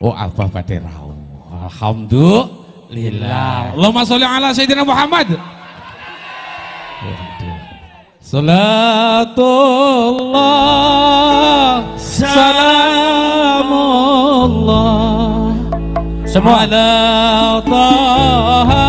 Oh, Abah pada rawuh. Alhamdulillah. Allahumma sholli ala Sayyidina Muhammad. Salatullah Salamullah Semua. Ala Taha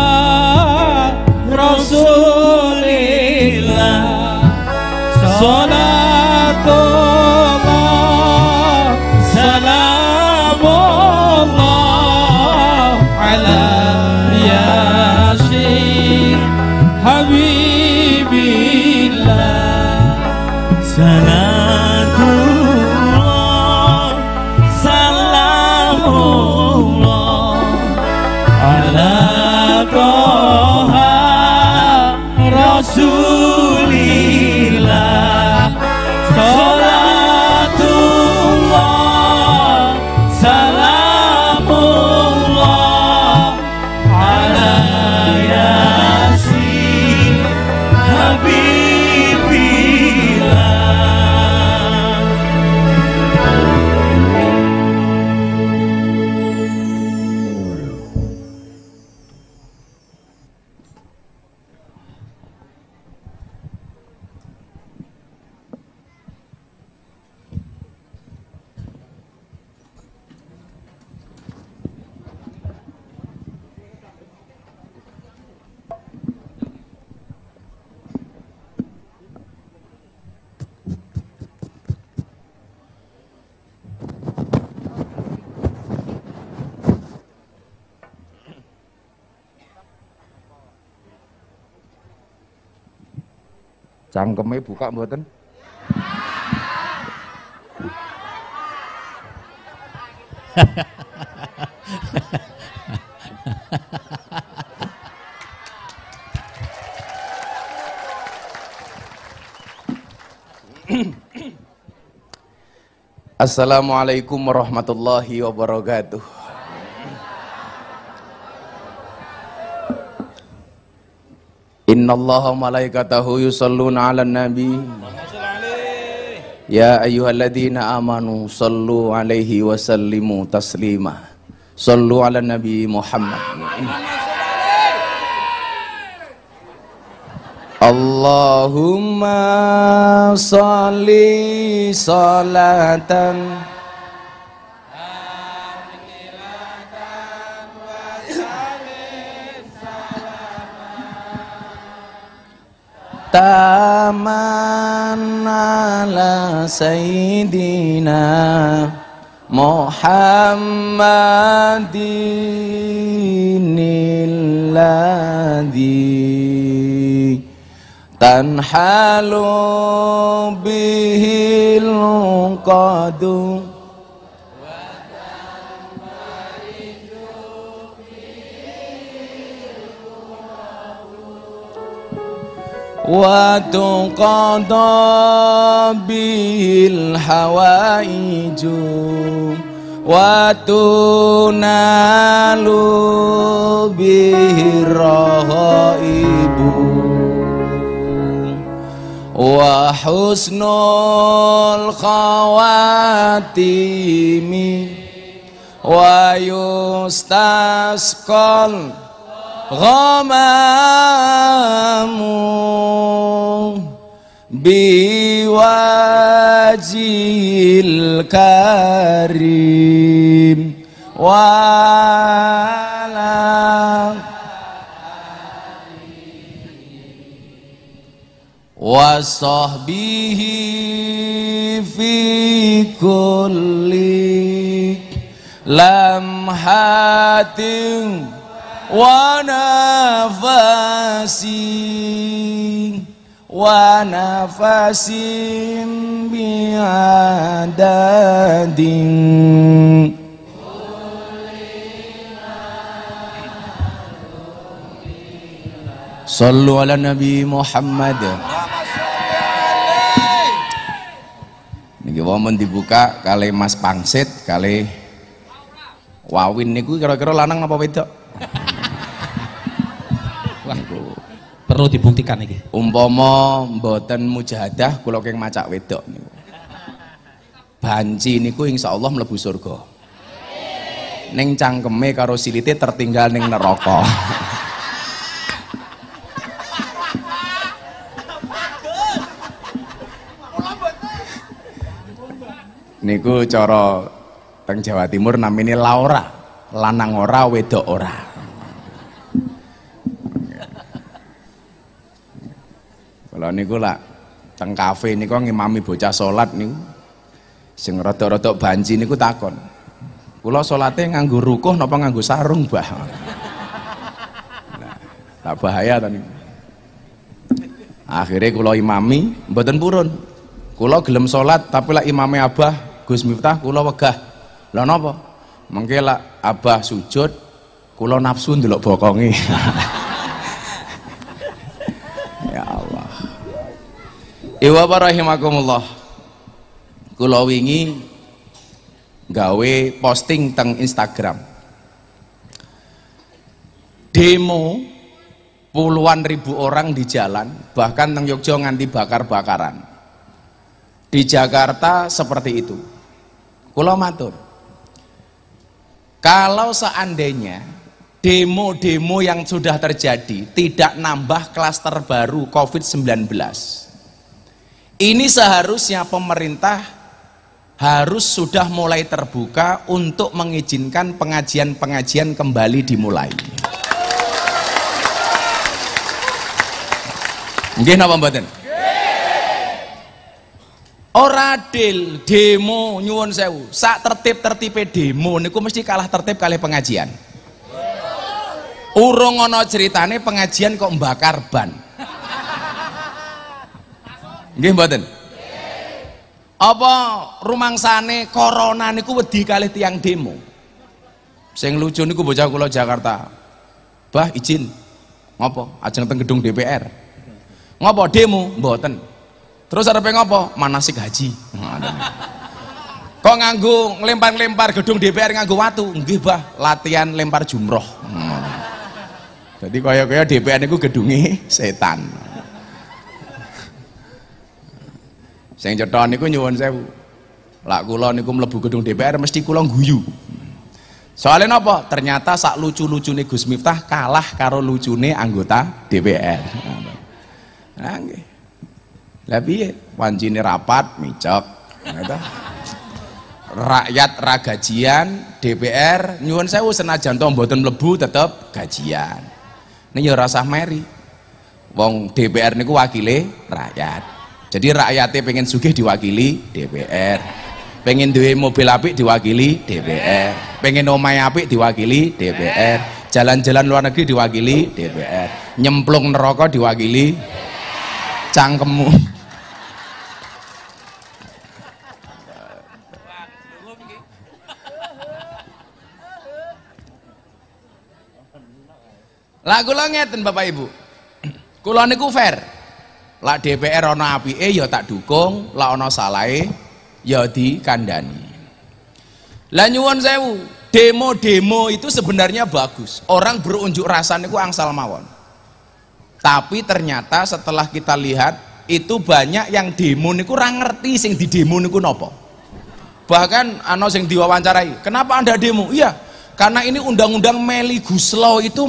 Cangkeme buka mboten? Assalamualaikum warahmatullahi wabarakatuh. Inna Allah wa malaikatahu yusalluna ala nabi. Ya ayyuhalladzina amanu sallu alaihi wa sallimu taslima. Sallu ala nabi Muhammad. Allahumma salli salatan taman ala sayyidina Muhammadin tanhalu bihil qadu وتقضى به الحوائج وتنال به الرغائب وحسن الخواتيم ويستسقى غمام بوجه الكريم. وعلى وصحبه في كل لمحة ونفس ونفس بعدد صلوا على النبي محمد Niki wonten dibuka kali Mas Pangsit kali Wawin niku kira-kira lanang apa wedok? Perlu dibuktikan iki. umpama mboten mujahadah kula keng macak wedok niku. Banci niku insyaallah mlebu surga. Ning cangkeme karo silite tertinggal ning neraka. Niku cara teng Jawa Timur namanya Laura. Lanang ora wedok ora kalau niku lah teng kafe niku ngimami bocah salat niku. Sing rada-rada banci niku takon kula salate nganggo rukuh napa nganggo sarung bah nah, tak bahaya ta niku. Akhirnya kula imami mboten purun. Kula gelem salat tapi lah imame abah Gus Miftah kula wegah. Lha napa? Mengke lak abah sujud kula nafsu ndelok bokonge Iwa rahimakumullah kula wingi gawe posting teng Instagram demo puluhan ribu orang di jalan bahkan teng Yogyo nganti bakar-bakaran di Jakarta seperti itu Kulo matur. Kalau seandainya demo-demo yang sudah terjadi tidak nambah klaster baru COVID-19. Ini seharusnya pemerintah harus sudah mulai terbuka untuk mengizinkan pengajian-pengajian kembali dimulai. Nggih napa mboten? Ora adil demo nyuwun sewu. Sak tertib-tertibe demo niku mesti kalah tertib kali pengajian. Urung ana ceritane pengajian kok mbakar ban. Nggih mboten? Apa rumangsane corona niku wedi kali tiang demo. Sing lucu niku bocah kula Jakarta. Bah izin. Ngopo? Ajeng teng gedung DPR. Ngopo demo? Mboten. Terus ada pengen apa? Manasik haji. Kok nganggu ngelempar-lempar gedung DPR nganggu watu? Nggih, Bah, latihan lempar jumroh. Jadi kaya-kaya DPR niku gedungi setan. Sing cetha niku nyuwun sewu. Lak kula niku mlebu gedung DPR mesti kula guyu. Soalnya apa? Ternyata sak lucu-lucune Gus Miftah kalah karo lucune anggota DPR. Nah, nggih. Lah piye? Rapat micok. Rakyat ra gajian, DPR nyuwun sewu senajan to mboten mlebu tetep gajian. Ini ya rasah meri. Wong DPR niku wakile rakyat. Jadi rakyatnya pengen sugih diwakili DPR. Pengen duwe mobil apik diwakili DPR. Pengen omahe apik diwakili DPR. Jalan-jalan luar negeri diwakili DPR. Nyemplung neraka diwakili cangkemmu. Lah kula ngeten Bapak Ibu. Kula niku fair. Lah DPR ana apike ya tak dukung, lah ana salahe ya dikandani. Lah nyuwun sewu, demo-demo itu sebenarnya bagus. Orang berunjuk rasa niku angsal mawon. Tapi ternyata setelah kita lihat itu banyak yang demo niku kurang ngerti sing di demo niku nopo. Bahkan ana sing diwawancarai, "Kenapa Anda demo?" Iya, karena ini undang-undang Meli Guslo itu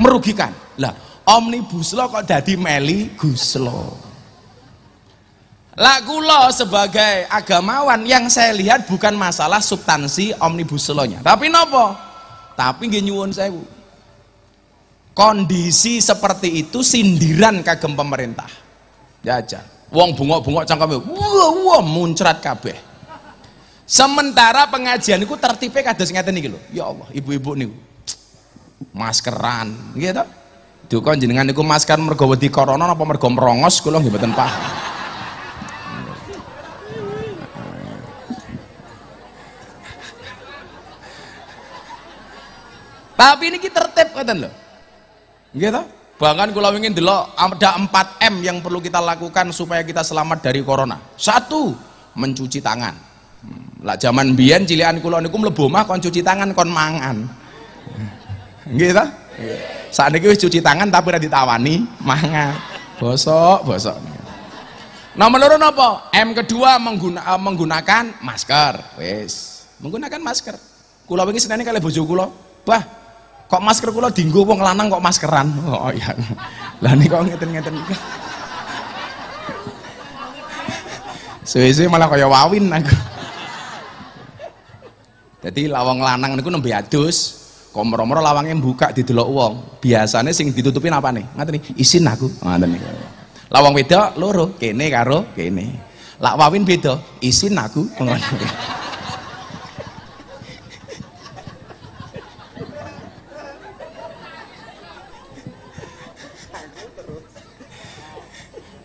merugikan lah omnibus law kok jadi meli guslo. Lah kula sebagai agamawan yang saya lihat bukan masalah substansi omnibus law-nya. Tapi nopo tapi nggih nyuwun sewu kondisi seperti itu sindiran kagem pemerintah. Jajal wong bungok-bungok cangkeme wah wah muncrat kabeh. Sementara pengajian itu tertibnya kados ngeten iki ya Allah ibu-ibu niku. Maskeran gitu duka jenengan niku masker mergo wedi corona apa mergo merongos? Kula nggih mboten paham. Tapi ini kita tertib ngoten lho. Nggih to? Bahkan kula ingin delok ada 4 M yang perlu kita lakukan supaya kita selamat dari corona. Satu mencuci tangan. Hmm, lah zaman biyen cilian kula niku mlebu omah kon cuci tangan kon mangan. Nggih ta? Saat ini wis cuci tangan tapi ora ditawani mangan. Bosok, bosok. Nomor loro napa? M kedua mengguna, eh, menggunakan masker. Wis, menggunakan masker. Kula wingi senene kali bojo kula. Bah, kok masker kula dienggo wong lanang kok maskeran. Oh iya. Lah kok ngeten-ngeten iki. Suwe-suwe malah kaya wawin aku. Jadi lawang lanang niku nembe adus, kok moro-moro lawangnya buka didelok wong. Biasanya sing ditutupin apa nih? Ngaten nih, isin aku. Ngaten nih. Lawang wedok loro, kene karo kene. Lak wawin beda, isin aku. Ngono.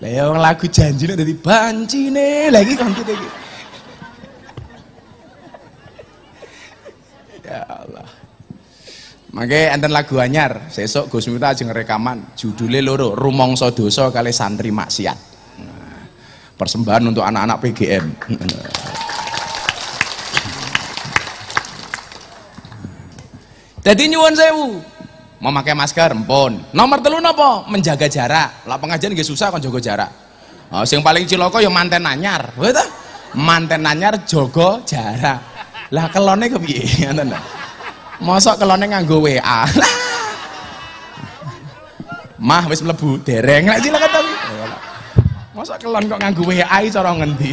Lah ya lagu janjine dadi bancine lagi kontit iki. Ya Allah. Mangke enten lagu anyar, sesuk Gus Miftah ajeng rekaman, judulnya loro, Rumangsa Dosa kali santri maksiat. Nah, Persembahan untuk anak-anak PGM. Jadi nyuwun sewu, memakai masker empun. Nomor telu napa? Menjaga jarak. Lah pengajian nggih susah kon jaga jarak. Oh, sing paling cilaka ya manten anyar. Manten anyar jaga jarak. Lah kelone kepiye? Ngoten? Mosok kelone nganggo WA. Mah wis mlebu dereng lek cilaka ta. Mosok kelon kok nganggo WA cara ngendi.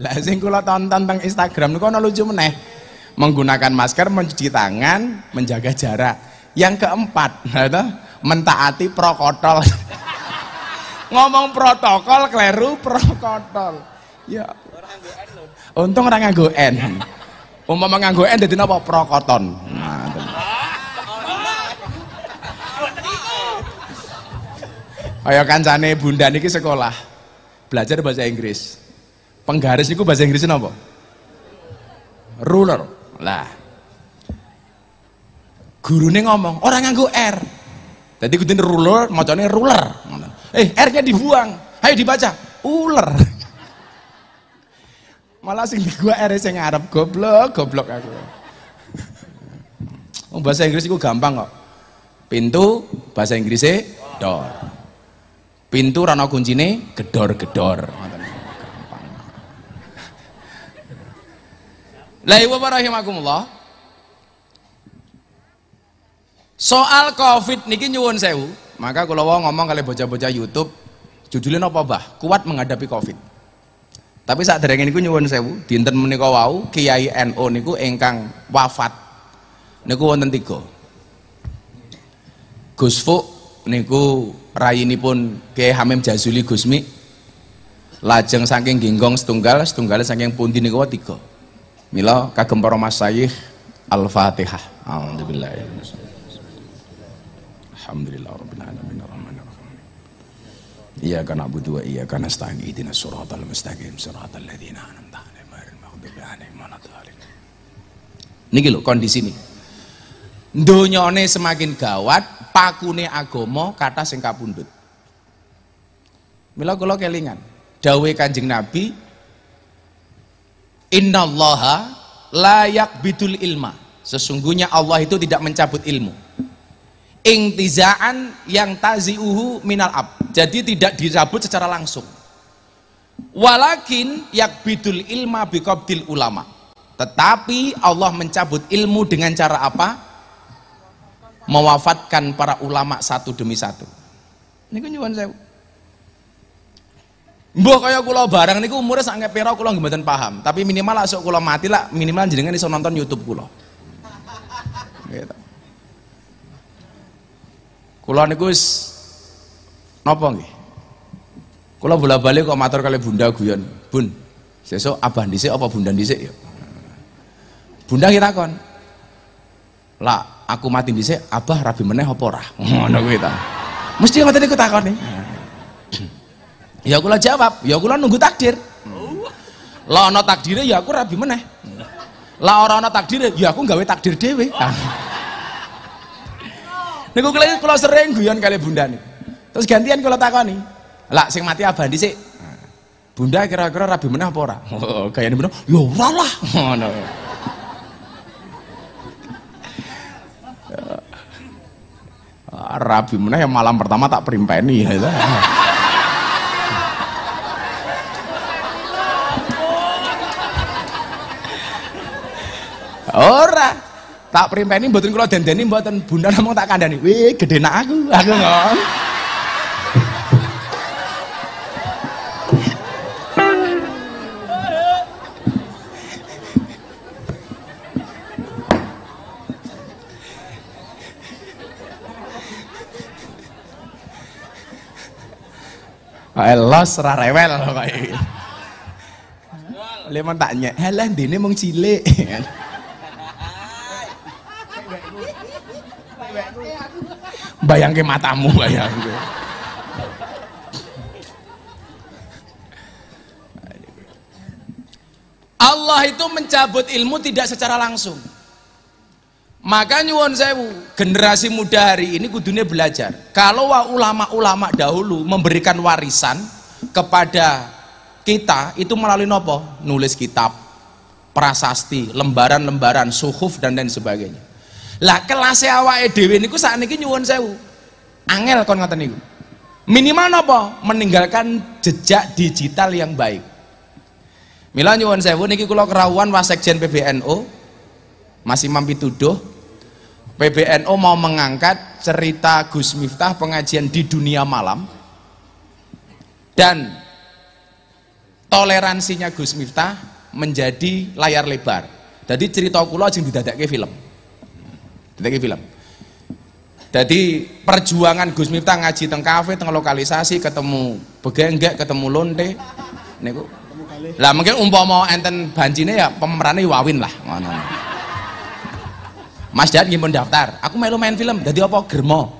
Lah sing kula tonton teng Instagram niku ana lucu meneh menggunakan masker, mencuci tangan, menjaga jarak. Yang keempat, mentaati protokol. Ngomong protokol, kleru protokol. Ya. Untung orang nganggo N. Umpama nganggo N dadi napa? Prokoton. Nah, itu. Kaya kancane bunda niki sekolah. Belajar bahasa Inggris. Penggaris niku bahasa Inggrisnya napa? Ruler. Lah. Gurune ngomong, orang nganggo R. Jadi kudu ruler, macane ruler. Eh, R-nya dibuang. Ayo dibaca. Uler. Malah sing di gua R sing ngarep goblok, goblok aku. Oh, bahasa Inggris itu gampang kok. Pintu bahasa Inggrisnya door. Pintu rana kuncine gedor-gedor. Gampang. Lah ibu rahimakumullah. Soal Covid niki nyuwun sewu, maka kalau ngomong kali bocah-bocah YouTube, judulnya apa bah? Kuat menghadapi Covid. Tapi saat dereng niku nyuwun sewu, dinten menika wau Kiai NU niku ingkang wafat. Niku wonten tiga. Gus Fuk niku rayinipun Kiai Hamim Jazuli Gusmi. Lajeng saking ginggong setunggal, setunggal saking pundi niku tiga. Mila kagem para masyayikh Al-Fatihah. Alhamdulillah. Alhamdulillah rabbil alamin. Iyyaka na'budu wa iyyaka nasta'in ihdinas siratal mustaqim siratal ladzina an'amta 'alaihim ghairil maghdubi 'alaihim waladdallin. Niki lho kondisi ini. Donyane semakin gawat, pakune agama kata sing kapundhut. Mila kula kelingan, dawuhe Kanjeng Nabi Innallaha layak bidul ilma. Sesungguhnya Allah itu tidak mencabut ilmu. Ingtizaan yang taziuhu minal ab. Jadi tidak dicabut secara langsung. Walakin yak bidul ilma biqabdil ulama. Tetapi Allah mencabut ilmu dengan cara apa? Mewafatkan para ulama satu demi satu. Ini kan nyuwun saya. Mbah kaya kula barang niku umure sak pira kula mboten paham, tapi minimal lah sok kula mati lah minimal jenengan iso nonton YouTube kula. Gitu. Kula niku wis napa nggih? Kula bola-balik kok matur kali Bunda guyon. Bun, sesuk abah dhisik apa bunda dhisik ya? Bunda kita kon. Lah, aku mati dhisik, abah rabi meneh apa ora? Ngono kuwi ta. Mesti ngoten niku takone. Ya kula jawab, ya kula nunggu takdir. Lah ana takdire ya aku rabi meneh. Lah ora ana takdire ya aku gawe takdir dhewe. Niku kula kula sering guyon kali bunda nih. Terus gantian kula takoni. Lah sing mati abah dhisik. Bunda kira-kira rabi meneh apa ora? Oh, gayane bener. Ya ora lah. Ngono. Rabi meneh yang malam pertama tak perimpeni ya. Tak primpeni mboten kula dandani mboten bunda namung tak kandhani. Wih, gede nak aku. Aku ngomong. Elos ora rewel kok iki. Lemon tak nyek, dene mung cilik. Bayangke matamu bayangke. Allah itu mencabut ilmu tidak secara langsung. Maka nyuwun sewu, generasi muda hari ini kudunya belajar. Kalau ulama-ulama dahulu memberikan warisan kepada kita itu melalui nopo? Nulis kitab, prasasti, lembaran-lembaran, suhuf dan lain sebagainya. Lah kelas awake dhewe niku sakniki nyuwun sewu. Angel kon ngoten niku. Minimal nopo? Meninggalkan jejak digital yang baik. Mila nyuwun sewu niki kula kerawuan Wasekjen PBNU masih mampi tuduh PBNU mau mengangkat cerita Gus Miftah pengajian di dunia malam dan toleransinya Gus Miftah menjadi layar lebar jadi cerita kula aja didadakke film didadakke film jadi perjuangan Gus Miftah ngaji teng kafe teng lokalisasi ketemu begenggek ketemu lonte niku lah mungkin umpama enten bancine ya pemerannya wawin lah ngono Mas Dad nggih daftar. Aku melu main film. Jadi apa? Germo.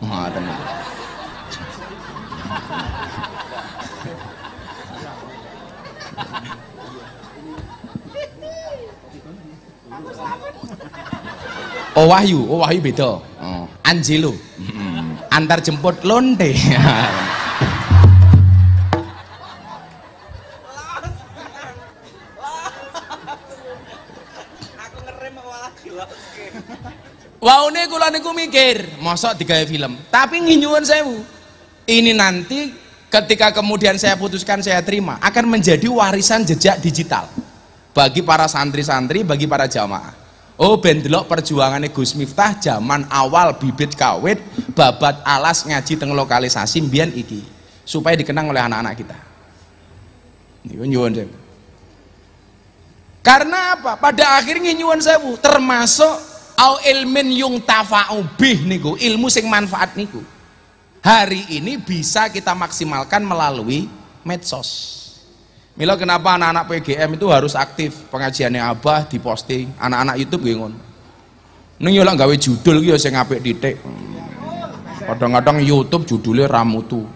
Oh Wahyu, oh Wahyu beda. Oh, Angelo. Antar jemput lonte. Waune kula niku mikir, mosok digawe film. Tapi nginyuwun sewu. Ini nanti ketika kemudian saya putuskan saya terima akan menjadi warisan jejak digital bagi para santri-santri, bagi para jamaah. Oh ben delok perjuangannya Gus Miftah zaman awal bibit kawit babat alas ngaji teng lokalisasi mbiyen iki supaya dikenang oleh anak-anak kita. Niku nyuwun sewu. Karena apa? Pada akhirnya nyuwun sewu termasuk au ilmin yung tafa'u bih niku ilmu sing manfaat niku hari ini bisa kita maksimalkan melalui medsos Mila kenapa anak-anak PGM itu harus aktif? Pengajiannya Abah diposting. Anak-anak YouTube nggih ngono ning yo gawe judul ki yo sing apik titik kadang-kadang YouTube judulnya ramutu.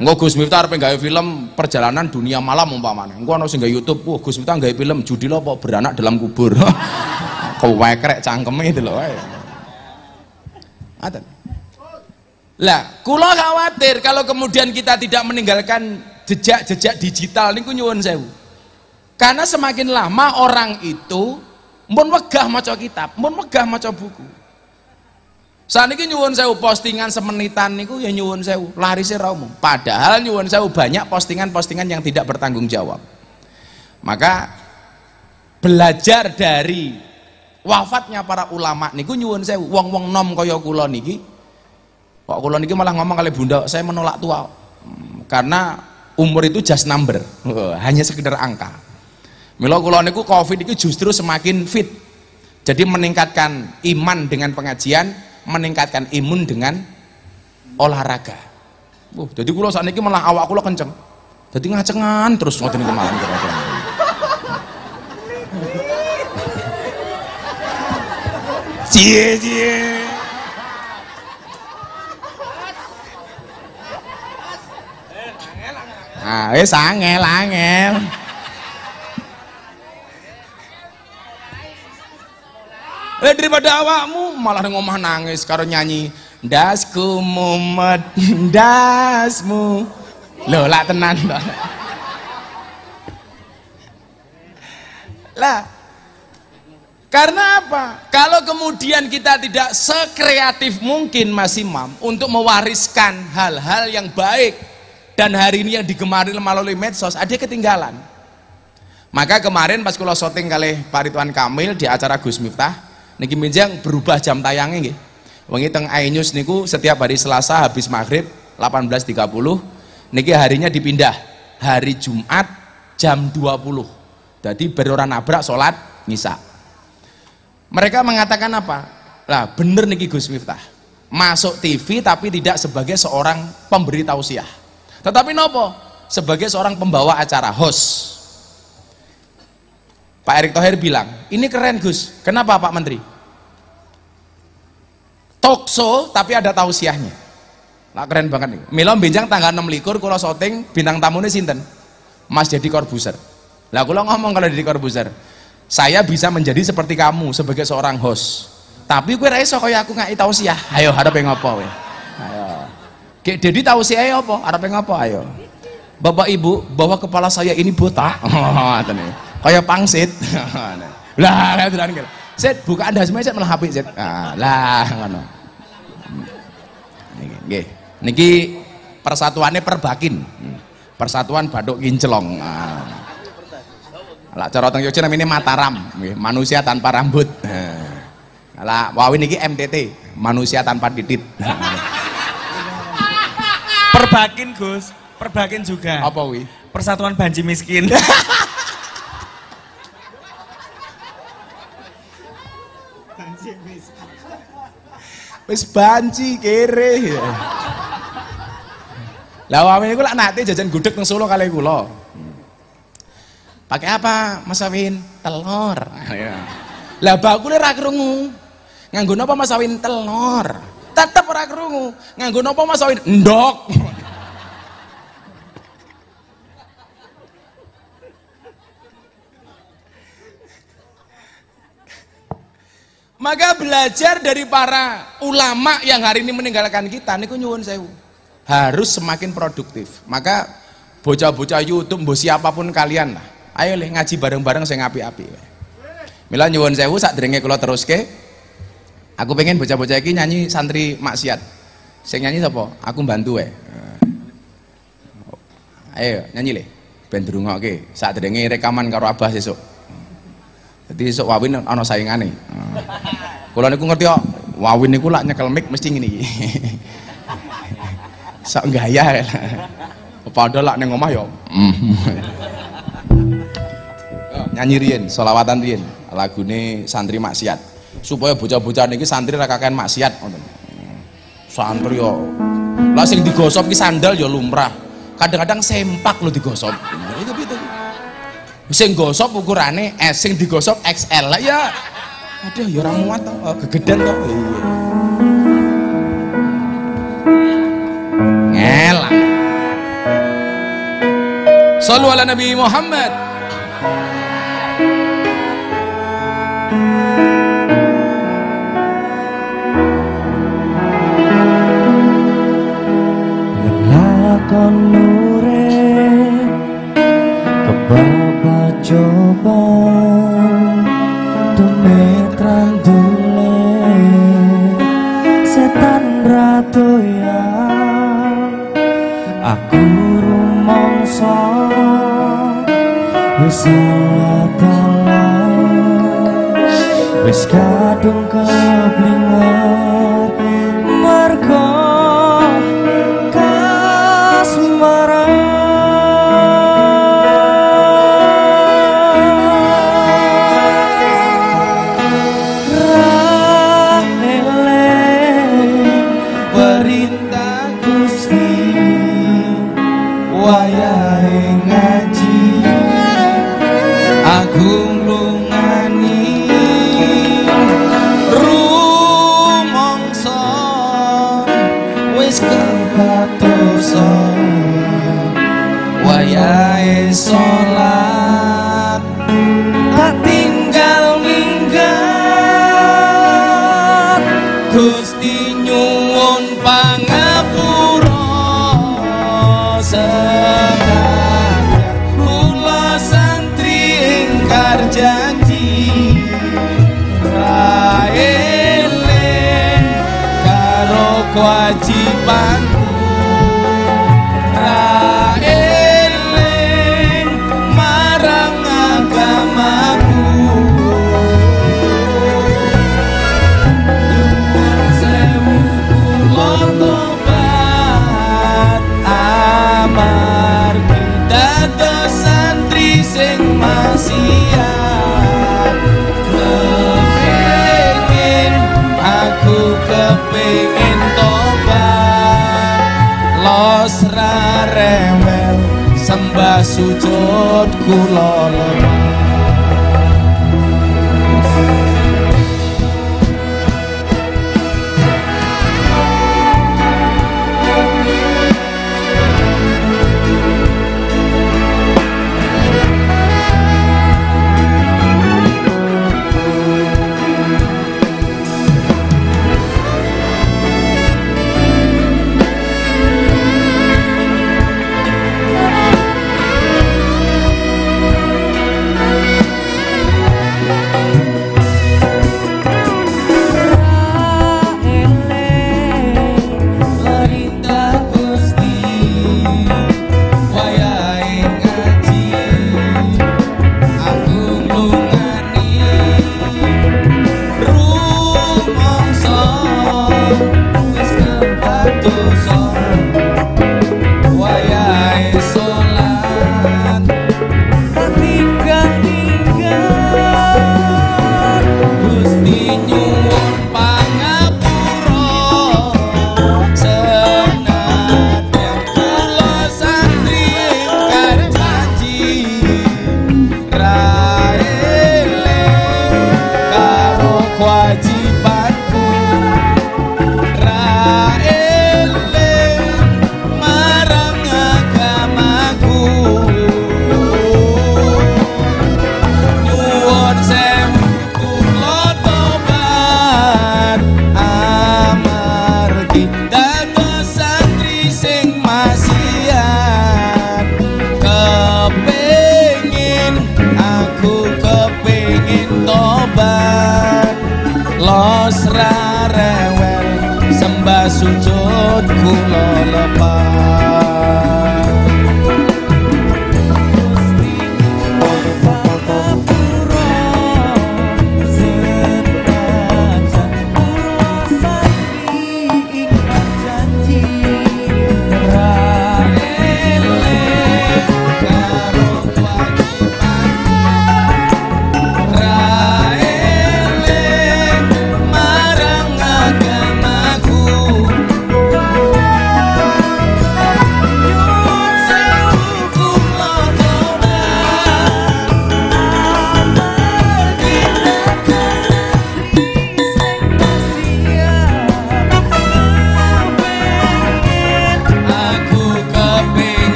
Engko Gus Miftah arep gawe film perjalanan dunia malam umpamane. Engko ana sing YouTube, wah Gus Miftah gawe film judul apa? Beranak dalam kubur. kewekrek cangkeme itu loh Aten. Lah, kula khawatir kalau kemudian kita tidak meninggalkan jejak-jejak digital niku nyuwun sewu. Karena semakin lama orang itu mun wegah maca kitab, mun wegah maca buku. Saat ini nyuwun sewu postingan semenitan niku ya nyuwun sewu, larisnya ra umum. Padahal nyuwun sewu banyak postingan-postingan yang tidak bertanggung jawab. Maka belajar dari wafatnya para ulama niku nyuwun saya wong-wong nom kaya kula niki kok kula niki malah ngomong kali bunda saya menolak tua hmm, karena umur itu just number. Hanya sekedar angka. Mila kula niku covid itu justru semakin fit. Jadi meningkatkan iman dengan pengajian meningkatkan imun dengan olahraga. Uh, jadi kula saat ini malah awak kula kenceng. Jadi ngacengan terus ngoten niku malam Cie cie. Ah, wis angel angel. Eh daripada awakmu malah ngomong nangis karo nyanyi dasku mumet dasmu. Loh lah tenan Lah karena apa? Kalau kemudian kita tidak sekreatif mungkin Mas Imam untuk mewariskan hal-hal yang baik dan hari ini yang digemari melalui medsos, ada ketinggalan. Maka kemarin pas kulo syuting kali Pak Ridwan Kamil di acara Gus Miftah, niki menjang berubah jam tayangnya nggih. Wengi teng iNews niku setiap hari Selasa habis maghrib 18.30 niki harinya dipindah hari Jumat jam 20. Jadi beroran nabrak sholat ngisa. Mereka mengatakan apa? Lah bener niki Gus Miftah. Masuk TV tapi tidak sebagai seorang pemberi tausiah. Tetapi nopo? Sebagai seorang pembawa acara host. Pak Erick Thohir bilang, ini keren Gus. Kenapa Pak Menteri? Tokso tapi ada tausiahnya. Lah keren banget nih. Milo benjang tanggal 6 likur kula syuting bintang tamunya sinten? Mas Jadi Corbuzier. Lah kula ngomong kalau Jadi Corbuzier, saya bisa menjadi seperti kamu sebagai seorang host. Tapi gue raiso kaya aku ngai tausiah. Ayo harap yang ngopo we. Ayo. Kayak Dedi tausiah apa? Harap yang ngopo ayo. Bapak Ibu, bahwa kepala saya ini botak. Kayak pangsit. lah, kayak tenan kira. Set, buka Anda semua set malah HP set. Ah, lah ngono. Niki. Niki persatuannya perbakin. Persatuan Baduk Kincelong. Ah. Lah cara teng Yogyakarta namanya Mataram, manusia tanpa rambut. Lah wawin niki MTT, manusia tanpa titit. Perbakin Gus, perbakin juga. Apa wi? Persatuan Banji Miskin. Wis banci kere. Lah wawin niku lak nate jajan gudeg nang Solo kali kula. Pakai apa Mas Awin? Telur. Ya. Lah bakule ra krungu. Nganggo napa Mas Awin? Telur. Tetep ora krungu. Nganggo napa Mas Awin? Endok. Maka belajar dari para ulama yang hari ini meninggalkan kita niku nyuwun sewu. Harus semakin produktif. Maka bocah-bocah YouTube, mbok siapa pun kalian lah. Ayo le ngaji bareng-bareng saya ngapi-api. Mila nyuwun sewu sak derenge kula teruske. Aku pengen bocah-bocah iki nyanyi santri maksiat. Sing nyanyi sapa? Aku bantu wae. Ayo nyanyi le. Ben drungokke. Sak derenge rekaman karo Abah sesuk. Jadi esuk wawin ana saingane. Kula niku ngerti kok, wawin niku lak nyekel mic mesti ngene iki. Sok gaya. Padahal lak ning omah ya. Nyanyi riyen, selawatan riyen, lagune santri maksiat. Supaya bocah-bocah niki santri ra kakean maksiat ngoten. Santri yo. Lah sing digosop ki sandal ya lumrah. Kadang-kadang sempak lo digosop. Itu gitu sing gosop ukurane S sing digosop XL lah ya aduh ya orang muat toh oh, gegedan toh iya. Ngelang. Sallu ala Nabi Muhammad. Lakon rumongso Wis salah Wis kadung keblinger sujud kula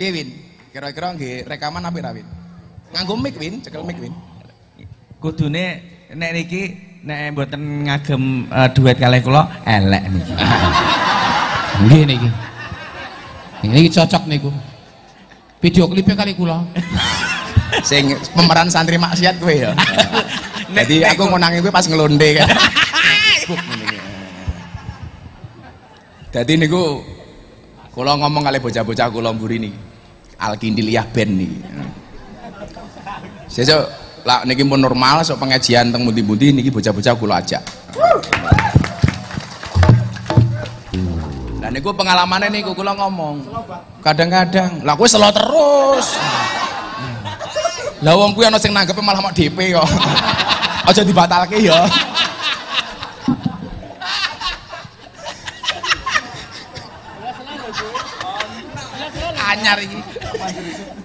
Piye Win? Kira-kira nggih rekaman apa ra Win? Nganggo mic Win, cekel mic Win. kudune nek niki nek mboten ngagem eh, duet kalih kula elek niki. Nggih niki. Niki cocok niku. Video klipnya kali kula. Sing pemeran santri maksiat kowe ya. Jadi aku ngonangi kowe pas ngelonde kan. Dadi niku kula ngomong kali bocah-bocah kula mburi niki. Alkindiliyah band niki. Sesuk lah niki mun normal sok pengajian teng mundi-mundi niki bocah-bocah kula ajak. Lah niku pengalamane niku kula ngomong. Kadang-kadang, lah kowe selo terus. Lah wong kuwi ana sing nanggepe malah mok DP kok. Aja dibatalke ya. Anyar iki.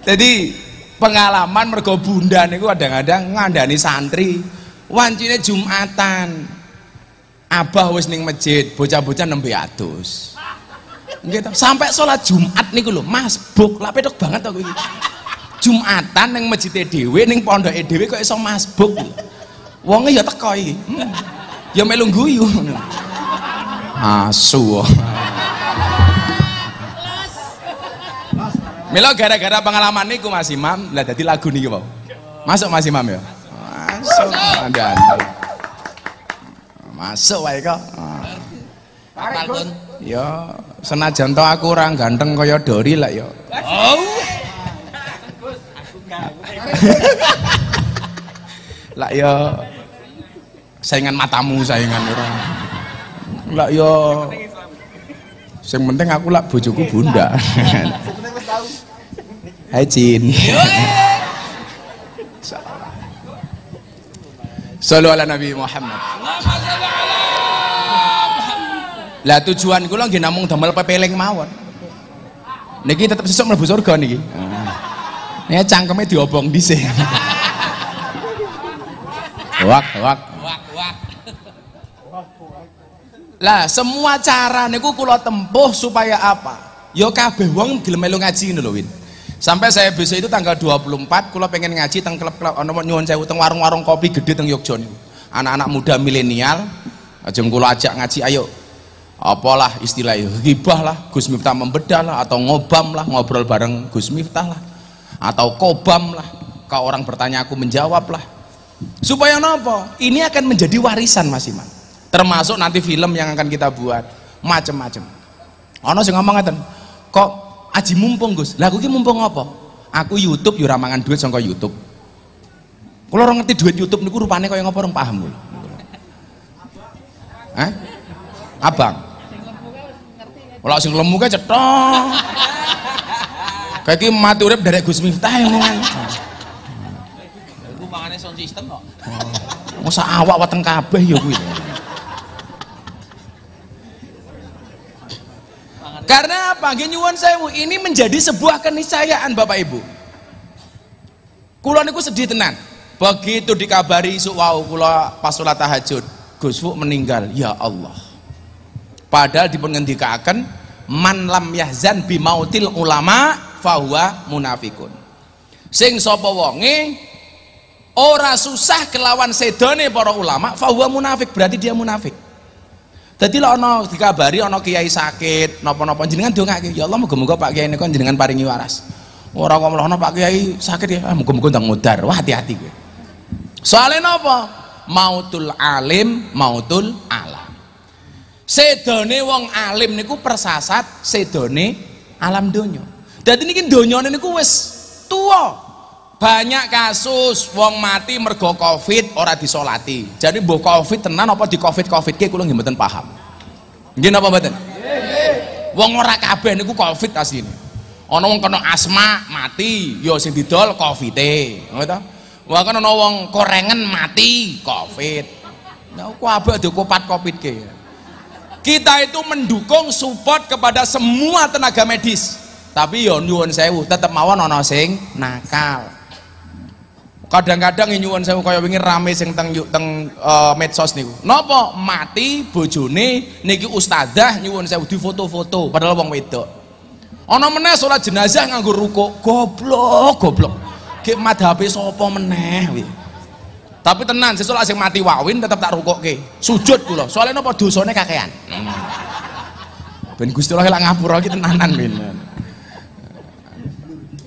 Jadi pengalaman mergo bunda niku kadang-kadang ngandani santri wancine Jumatan. Abah wis ning masjid, bocah-bocah nembe atus. To. Sampai sholat Jumat niku lho, masbuk. Lah petok banget kowe iki. Jumatan ning masjid dhewe ning pondoke dhewe kok iso masbuk. Wonge ya teko iki. Hmm. Ya melu guyu. Asu. Milo gara-gara pengalaman niku Mas Imam, lah dadi lagu niki mau. Masuk Mas Imam ya. Masuk andan. Masuk wae kok. Apal pun. Ya senajan to aku ora ganteng kaya Dori lah ya. Oh. lah ya saingan matamu saingan ora lah ya sing penting aku lah bojoku bunda Hai Jin Sallu ala Nabi Muhammad. Lah tujuan kula nggih namung damel pepeling mawon. Niki tetep sesuk mlebu surga niki. Ini cangkemnya diobong dhisik. Wak wak. Wak wak. lah semua cara niku kula tempuh supaya apa? Ya kabeh wong gelem melu ngaji ngono lho Win sampai saya besok itu tanggal 24 kula pengen ngaji teng klub-klub ana nyuwun sewu teng warung-warung kopi gede teng Yogyakarta anak-anak muda milenial ajeng kula ajak ngaji ayo apalah istilahnya ghibah lah Gus Miftah membedah lah atau ngobam lah ngobrol bareng Gus Miftah lah atau kobam lah. Kalau orang bertanya aku menjawab lah. Supaya nopo ini akan menjadi warisan Mas Iman. Termasuk nanti film yang akan kita buat. Macem-macem. Ono sing ngomong ngaten kok aji mumpung Gus lah aku ki mumpung apa aku YouTube yo ramangan duit saka YouTube kalau orang ngerti duit YouTube niku rupane kaya ngapa orang paham kula Hah? Abang. Kalau sing lemu kae cetok. Kayak iki mati urip dari Gus Miftah yang ngomongan. Iku mangane sound system kok. Masa awak weteng kabeh ya kuwi. Karena apa? Nyuwun sewu, ini menjadi sebuah keniscayaan Bapak Ibu. Kula niku sedih tenan. Begitu dikabari isuk wau kula pas salat tahajud, Gus meninggal. Ya Allah. Padahal dipun ngendikaken man lam yahzan bi mautil ulama fahuwa munafikun. Sing sapa wonge ora susah kelawan sedone para ulama fahuwa munafik berarti dia munafik. Dadi lek ana dikabari ana kiai sakit napa-napa jenengan dongake ya Allah muga-muga Pak Kiai niku jenengan paringi waras. Ora kok mlono Pak Kiai sakit ya ah, muga-muga ndang. Wah hati-hati kowe. Soale napa? Mautul alim, mautul alam. Sedone wong alim niku persasat sedone alam donya. Dadi niki donyane niku wis tuwa. Banyak kasus wong mati mergo Covid ora disolati. Jadi mbok Covid tenan apa di Covid-Covid ke kula nggih mboten paham. Nggih napa mboten? Wong ora kabeh niku Covid asline. Ana wong kena asma mati, ya sing didol Covid-e. Ngono? Wah kan ana wong korengen mati Covid. Nah, kabeh dikopat Covid ke. Kita itu mendukung support kepada semua tenaga medis. Tapi yo nyuwun sewu, tetep mawon ana sing nakal. Kadang-kadang nyuwun sewu kaya wingi rame sing teng teng uh, medsos niku. Napa mati bojone niki ustazah nyuwun sewu di foto-foto padahal wong wedok. Ana meneh salat jenazah nganggo rukuk, goblok, goblok. Ki madhabe sapa meneh kuwi. Tapi tenan sesuk sing mati wawin tetep tak rukukke. Sujud kula. Soalnya napa dosane kakean. Hmm. Ben Gusti Allah lak ngapura iki tenanan ben.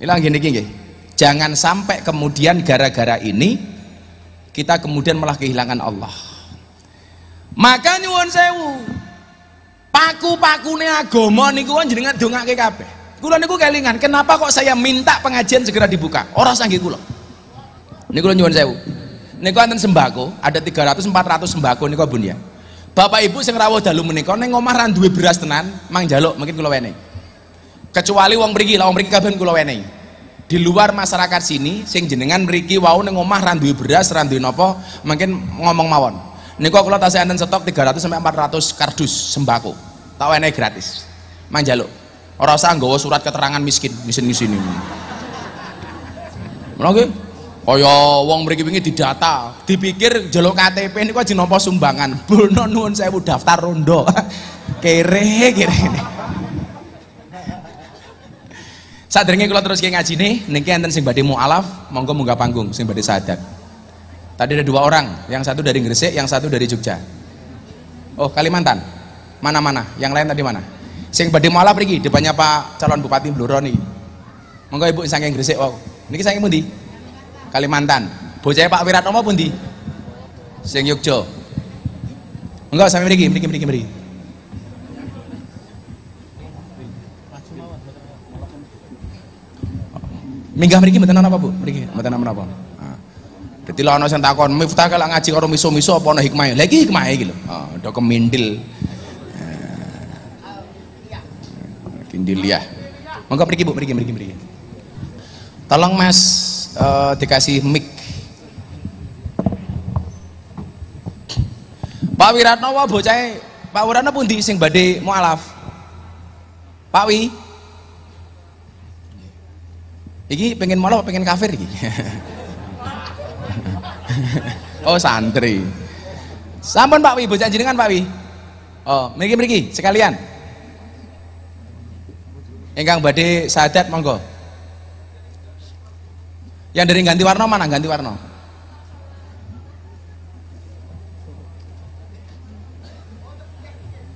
Ilang gini nggih. Jangan sampai kemudian gara-gara ini kita kemudian malah kehilangan Allah. Maka nyuwun sewu. Paku-pakune agama niku kan jenengan dongake kabeh. Kula niku kelingan, kenapa kok saya minta pengajian segera dibuka? Ora sanggih kula. Niku kula nyuwun sewu. Niku wonten sembako, ada 300 400 sembako niku Bun ya. Bapak Ibu sing rawuh dalu menika ning omah ra beras tenan, mang jaluk mungkin kula wenehi. Kecuali wong mriki, lah wong mriki kabeh kula wenehi. Di luar masyarakat sini sing jenengan mriki wau ning omah ra beras, ra duwe napa, mungkin ngomong mawon. Niku kula tasih enten stok 300 sampai 400 kardus sembako. Tak wenehi gratis. Mang jaluk. Ora usah nggawa surat keterangan miskin, miskin-miskin ini. Menapa kaya wong mriki wingi didata dipikir jaluk KTP niku aja nampa sumbangan bono nuwun sewu daftar rondo kere kere sadurunge kula terus ke ngaji nih niki enten sing badhe mualaf monggo munggah panggung sing badhe sadat tadi ada dua orang yang satu dari Gresik yang satu dari Jogja oh Kalimantan mana-mana yang lain tadi mana sing badhe mualaf mriki depannya Pak calon Bupati Blora nih monggo ibu saking Gresik wow niki saking pundi Kalimantan. Bocah Pak Wiratno pundi? Sing Yogya. Enggak sampai mriki, mriki mriki mriki. Minggah mriki mboten ana apa, Bu? Mriki mboten ana apa. Dadi lha ana sing takon, "Miftah kalau ngaji karo miso-miso apa ana hikmahe?" Lah iki hikmahe iki lho. Heeh, do kemindil. Kindil ya. Monggo mriki Bu, mriki mriki mriki. Tolong Mas eh, dikasih mic. Pak Wiratno wa bocahe Pak Wiratno pundi sing badhe mualaf? Pak Wi. Iki pengen apa pengen kafir iki? oh santri. Sampun Pak Wi, bocah jenengan Pak Wi. Oh, mriki-mriki sekalian. Ingkang badhe sadat monggo. Yang dari ganti warna mana? Ganti warna.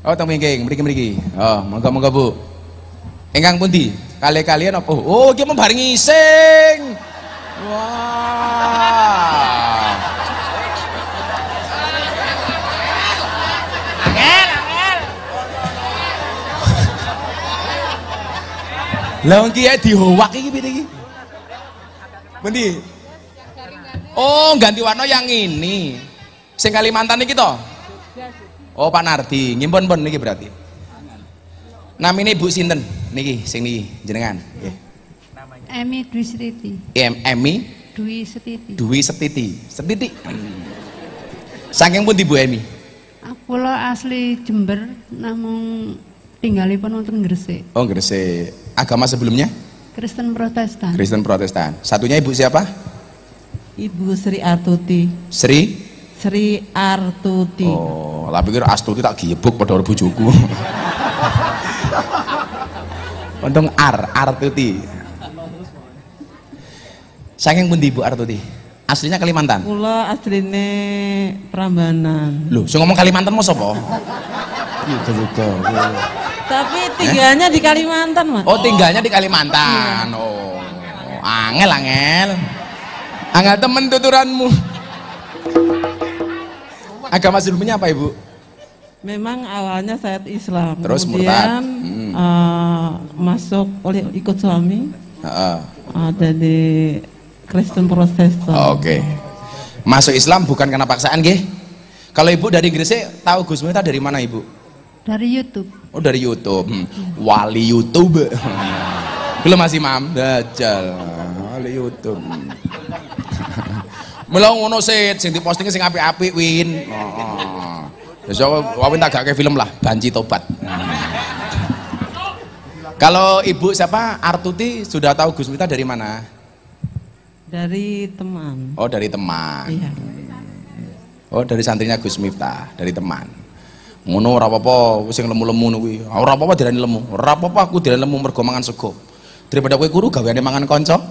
Oh, mingking, mriki-mriki. Oh, monggo-monggo Bu. Ingkang pundi? Kali kalian apa? Oh, iki mau bareng ngising. Wah. Lah wong kiye dihowak iki? Oh, ganti warna yang ini. Sing Kalimantan iki to? Oh, Pak Nardi. Ngimpun pun niki berarti. Namine Ibu sinten? Niki sing niki jenengan. Nggih. Emi Dwi Setiti. Em Emi Dwi Setiti. Dwi Setiti. Setiti. Saking pun Bu Emi? Aku lo asli Jember, namun tinggalipun wonten Gresik. Oh, Gresik. Agama sebelumnya? Kristen Protestan. Kristen Protestan. Satunya Ibu siapa? Ibu Sri Artuti. Sri Sri Artuti. Oh, lah pikir Astuti tak giyebuk padha bojoku. Untung Ar, Artuti. Saking pundi Bu Artuti? Aslinya Kalimantan. Kula asline Prambanan. Loh, sing ngomong Kalimantan mau sapa? Gitu. Tapi tinggalnya di Kalimantan, Mas. Oh, tinggalnya di Kalimantan. Oh. Angel, angel. Angel temen tuturanmu. Agama sebelumnya apa, Ibu? Memang awalnya saya Islam. Terus Kemudian murtad. Hmm. eh, masuk oleh ikut suami Heeh. eh, jadi Kristen Protestan. Oke. Masuk Islam bukan karena paksaan, nggih? Kalau Ibu dari Gresik, tahu Gus Miftah dari mana, Ibu? Dari YouTube. Oh, dari YouTube. Hmm. Wali YouTube. Belum masih Mam, dajal. Wali YouTube. Mula ngono sit, sing diposting sing apik-apik Win. Heeh. Besok Wawin tak gak film lah, banci tobat. Kalau Ibu siapa? Artuti sudah tahu Gus Miftah dari mana? Dari teman. Oh, dari teman. Iya. Oh, dari santrinya Gus Miftah, dari teman. Ngono ora apa-apa, sing lemu-lemu kuwi. Ora apa-apa dirani lemu. Ora apa-apa aku dirani lemu mergo mangan sego. Daripada kowe kuru gaweane mangan kanca.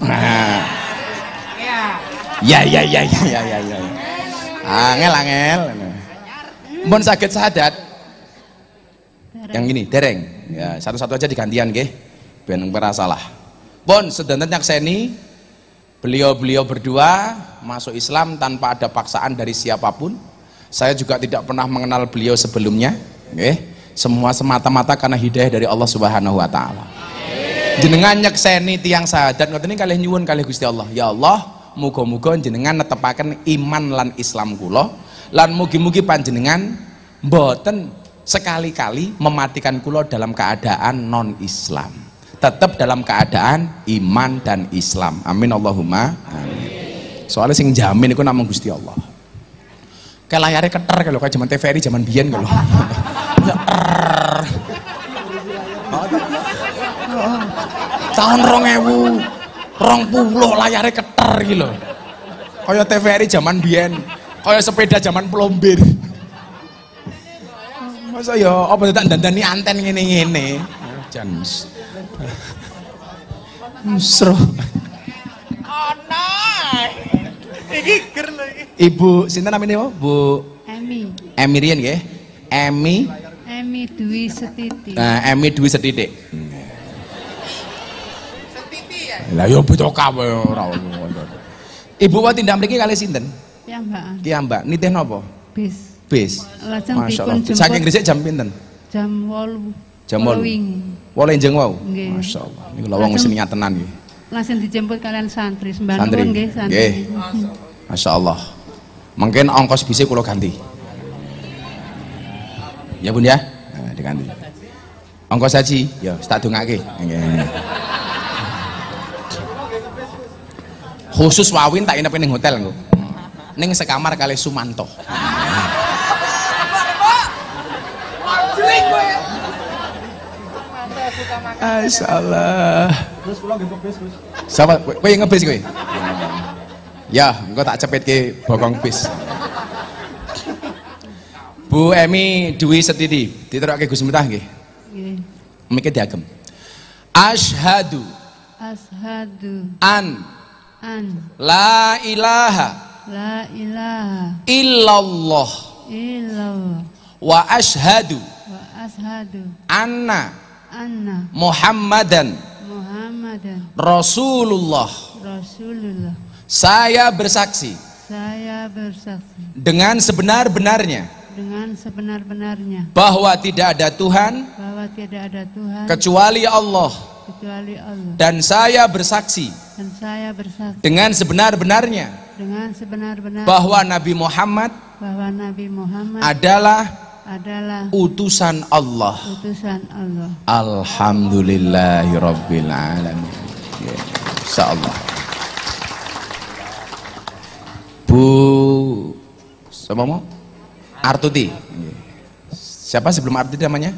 Ya ya ya ya ya ya ya. Angel angel. Mun sakit sadat yang ini dereng. Ya, satu-satu aja digantian nggih. Ben ora salah. Pun sedanten nyakseni beliau-beliau berdua masuk Islam tanpa ada paksaan dari siapa pun. Saya juga tidak pernah mengenal beliau sebelumnya. Nggih. Semua semata-mata karena hidayah dari Allah Subhanahu wa taala. Jenengan nyekseni tiang sahadat ngoten ini kalih nyuwun kalih Gusti Allah. Ya Allah, muga-muga jenengan netepaken iman lan Islam kula lan mugi-mugi panjenengan mboten sekali-kali mematikan kula dalam keadaan non Islam. Tetap dalam keadaan iman dan Islam. Amin Allahumma amin. Soalnya sing jamin iku namung Gusti Allah. Kayak layarnya keter kalau kayak zaman TVRI zaman biyen kalau. tahun rong ewu rong puluh layarnya keter gitu kaya TVRI zaman biyen kaya sepeda zaman pelombir masa ya apa tak dandani anten ngene-ngene jan musro Ibu sinten namanya apa? Bu Emi. Emi Rian nggih. Emi Emi Dwi Setiti. Nah, Emi duwe setitik. Lah yo beda kabeh ora ono. Ibu wa tindak mriki kalih sinten? Piyambakan. Ki Mbak, nitih napa? Bis. Bis. Lajeng dipun jemput Saking Gresik jam pinten? jam 8. Jam 8. Wingi. Wole njeng wau. Nggih. Masya Allah. Niku lawang wis Lajeng- niat tenan iki. langsung dijemput kalian santri Santri. sembah nuwun nggih santri. Nggih. Masya Allah. Mungkin ongkos bisa kulo ganti. Ya bun ya, nah, diganti. Ongkos haji, ya tak dongake. Khusus wawin tak inep ning hotel engko. Ning sekamar kali Sumanto. Masyaallah. Siapa? Kowe yang ngebis kowe? Ya, engko tak cepet ke bokong bis. Bu Emi Dwi Setidi, diterake Gus Miftah nggih. Nggih. Mike diagem. Asyhadu Ashadu an an la ilaha la ilaha illallah illallah wa asyhadu wa ashadu anna anna Muhammadan Muhammadan Rasulullah. Rasulullah. Saya bersaksi Saya bersaksi dengan sebenar-benarnya dengan sebenar-benarnya bahwa tidak ada Tuhan bahwa tidak ada Tuhan kecuali Allah kecuali Allah dan saya bersaksi dan saya bersaksi dengan sebenar-benarnya dengan sebenar-benar bahwa Nabi Muhammad bahwa Nabi Muhammad adalah adalah utusan Allah. utusan Allah. Alhamdulillahirabbil alamin. Ya, insyaallah. Bu siapa mau? Artuti. Siapa sebelum Artuti namanya?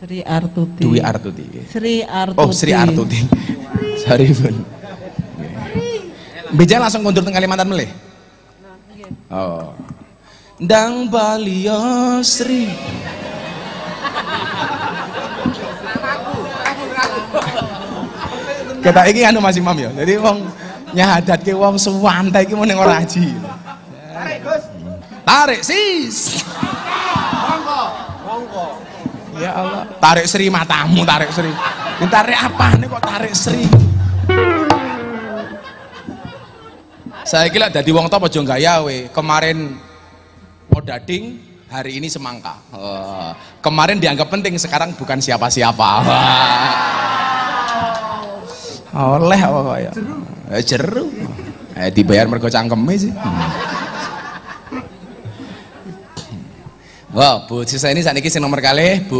Sri Artuti. Dwi Artuti. Sri Artuti. Oh, Sri Artuti. Sorry, Bun. Beja langsung kondur teng Kalimantan melih. Oh. Ndang Balio Sri. Kita iki anu Mas Imam ya. Jadi wong nyahadatke wong suwantai iki mung ora haji. Tarik, Gus. Tarik, sis. Ya Allah, tarik Sri matamu, tarik Sri. Ini tarik apa nih kok tarik Sri? Saya kira dari wong top aja gaya we. Kemarin Odading, hari ini semangka. Eh, kemarin dianggap penting, sekarang bukan siapa-siapa. Oleh apa ya? Eh, jeru. Eh, dibayar mergo cangkeme sih. Wah, Bu sisa ini saat ini sing nomor kali Bu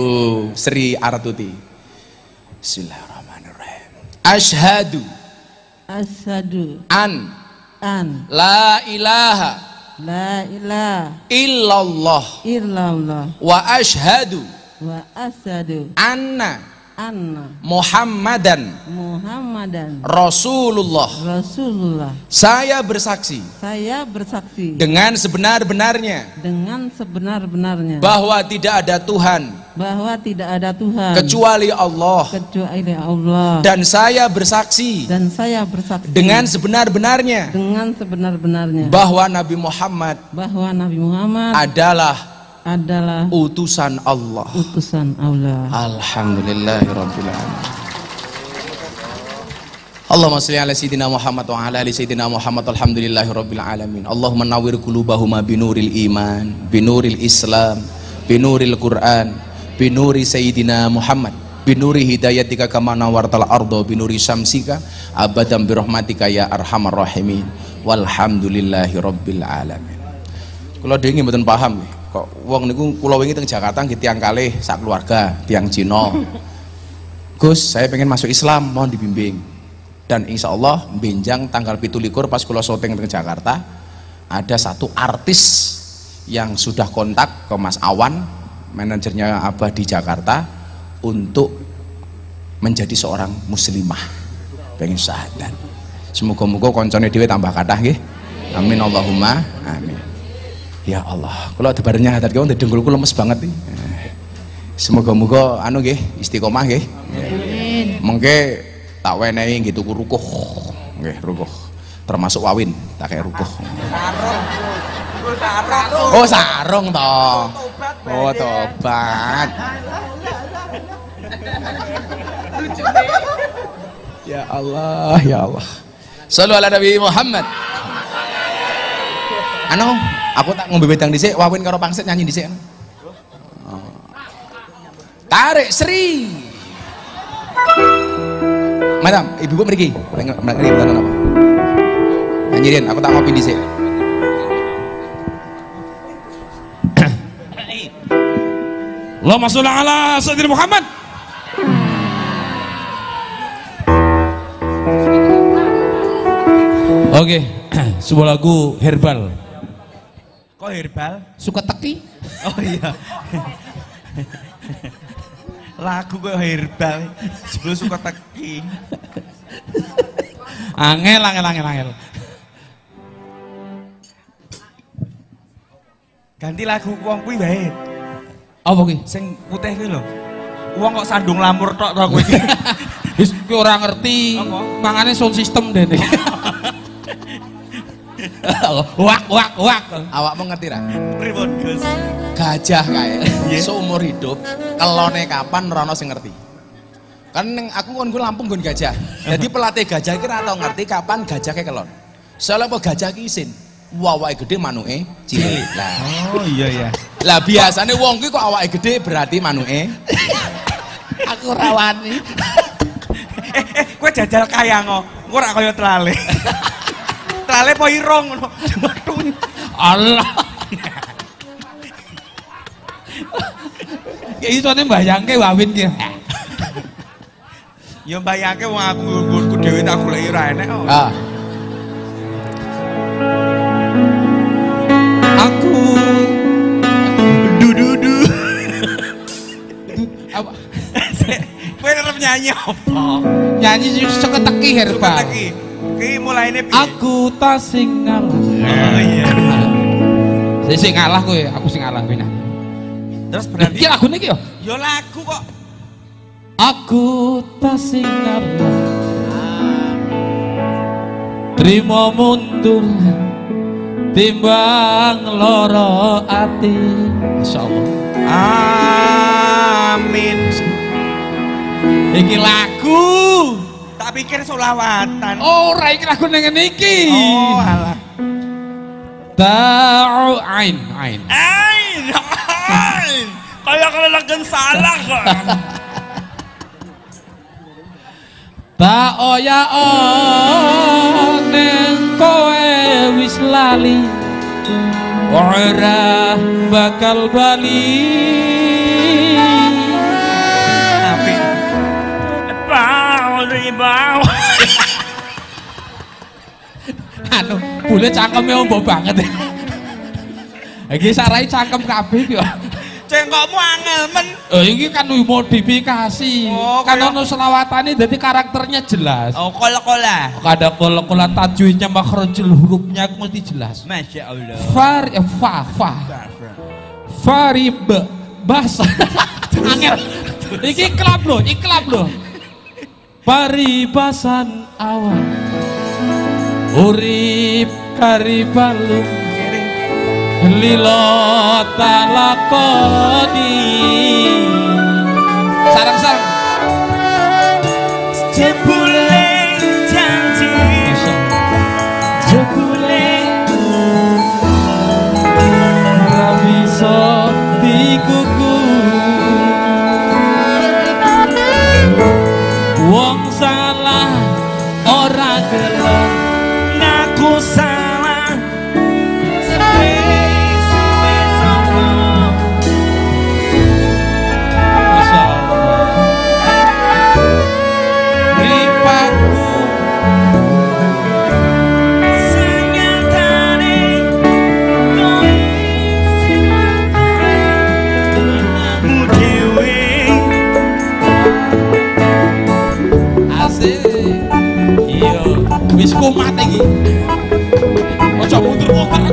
Sri Artuti. Bismillahirrahmanirrahim. Ashadu. Asyhadu an. An. La ilaha. La ilaha illallah. Illallah. Wa ashadu. Wa asyhadu anna anna Muhammadan. Muhammadan. Rasulullah. Rasulullah. Saya bersaksi Saya bersaksi dengan sebenar-benarnya dengan sebenar-benarnya bahwa tidak ada Tuhan. bahwa tidak ada Tuhan kecuali Allah. kecuali Allah. Dan saya bersaksi dan saya bersaksi dengan sebenar-benarnya dengan sebenar-benarnya bahwa Nabi Muhammad bahwa Nabi Muhammad adalah adalah utusan Allah. utusan Allah. Alhamdulillahirrabbilalamin. Allahumma salli ala sayyidina Muhammad wa ala ali sayyidina Muhammad alhamdulillahirabbil alamin. Allahumma nawwir qulubahuma binuril iman, binuril Islam, binuril Quran, binuri sayyidina Muhammad, binuri hidayatika kama nawartal ardo binuri syamsika abadan birahmatika ya arhamar rahimin. Walhamdulillahirabbil alamin. Kula dhewe mboten paham nggih. Kok wong niku kula wingi teng Jakarta nggih tiang kalih sak keluarga, tiang Cina. Gus, saya pengen masuk Islam, mohon dibimbing. Dan insya Allah benjang tanggal pitulikur pas kula syuting teng Jakarta ada satu artis yang sudah kontak ke Mas Awan, manajernya Abah di Jakarta untuk menjadi seorang muslimah. Pengen syahadat. Semoga-moga koncone dhewe tambah kathah nggih. Amin Allahumma amin. Ya Allah, kalau ada badannya hadat kau dengkul kula lemes banget nih. Semoga-moga anu nggih istiqomah nggih. Amin. Mengke tak wenehi gitu ku rukuh. Nggih, rukuh. Termasuk wawin, tak kayak rukuh. Oh, sarung toh. Oh, tobat. Ya Allah, ya Allah. Sallu ala Nabi Muhammad. Anu, aku tak ngombe wedang dhisik, wawin karo pangsit nyanyi dhisik. Oh. Tarik Sri. Madam, ibu mriki. Mriki boten apa? Nyirin, aku tak ngopi dhisik. Allahumma sholli ala Sayyidina Muhammad. Oke, sebuah lagu herbal. Kok herbal? Suka teki? Oh iya. Lagu kok herbal. Sebelum suka teki. Angel, angel, angel, angel. Ganti lagu wong kuwi wae. Apa ki? Sing putih kuwi lho. Wong kok sandung lamur tok to iki. Wis kowe ora ngerti. Mangane sound system dene. wak wak wak. Awakmu ngerti ra? Pripun, Gus? Gajah kae Iya. seumur hidup kelone kapan ora ono sing ngerti. Kan ning aku kon Lampung nggon gajah. Jadi pelatih gajah iki ora tau ngerti kapan gajah ke kelon. Soalnya apa gajah ki isin. Awake gede manuke cilik. Lah, Oh iya ya. lah biasanya wong ki kok awake gede berarti manuke Aku rawani. Eh, eh, kowe jajal kaya ngo. Engko ora kaya telale. telale po irong ngono. Allah. Ya isone mbayangke wawin ki. Ya mbayangke wong aku nggonku dhewe tak goleki ora enek kok. Ah, Aku Dududu. apa? Kowe arep nyanyi apa? Nyanyi suka teki Suka herbal. Ki mulaine piye? Aku tak sing ngalah. Oh iya. Sing ngalah kowe, aku sing ngalah kowe. Terus berarti Iki lagune yo. ya lagu kok. Aku tak sing ngalah. Terima mundur timbang loro ati. Insyaallah. Amin. Iki lagu. Tak pikir solawatan. Oh, ora iki lagu ning ngene iki. Oh, alah. Ta'u ain, ain. Ain, ain. Kayak kelelakan salah kok. Tak oya neng kowe wis lali Ora bakal bali bau. Anu, bule cangkeme ombo banget Iki sarai cangkem kabeh yo. Cengkokmu angel men. Oh, iki kan modifikasi. Oh, kan ono selawatane dadi karakternya jelas. Oh, kola-kola. Kada kola-kola tajwidnya makhrajul hurufnya mesti jelas. Masya Allah. Far eh, fa fa. Farib bahasa angel. Iki klub loh, iki klub loh. Paribasan awan. Urip karibalung lilo talakoni sarang-sarang. Jebule janji. Jebule. Ora bisa dikuku wong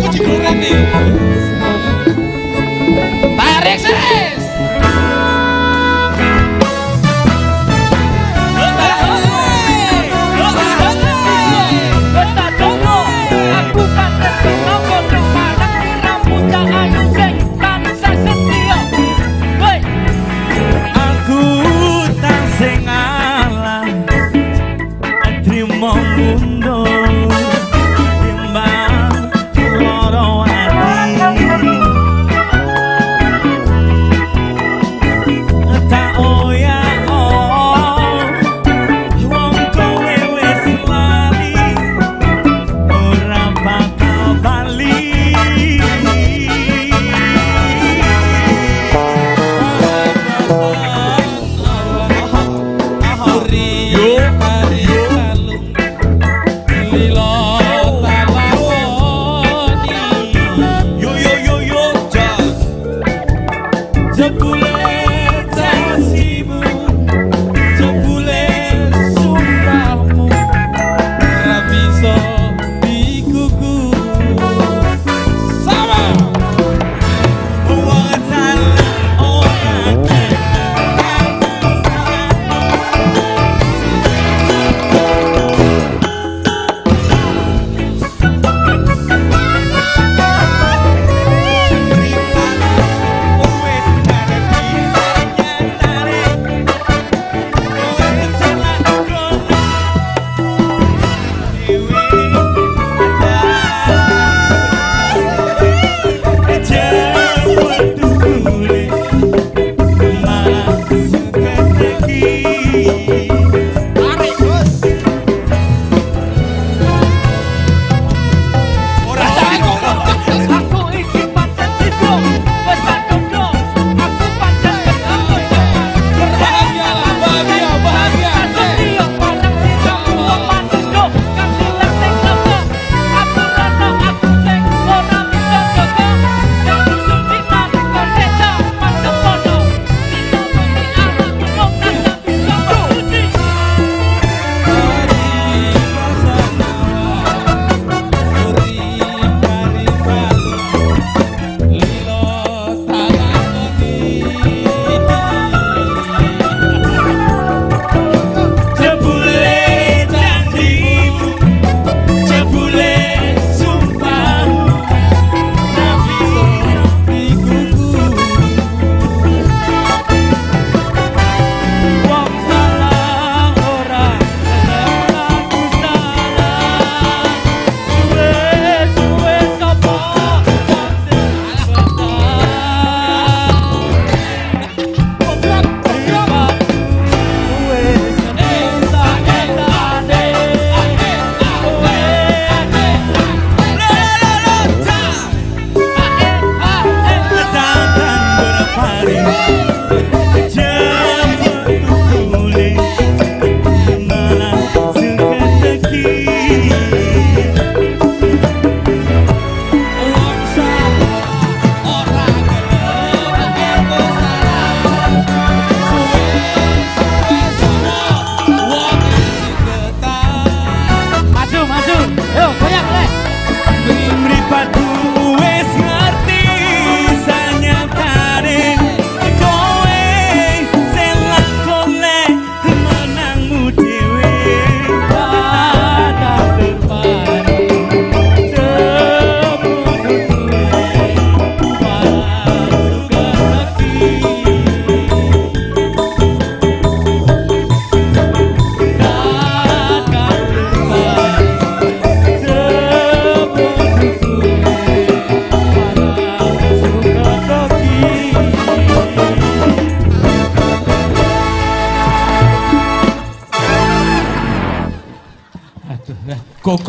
muter-muter aku jadi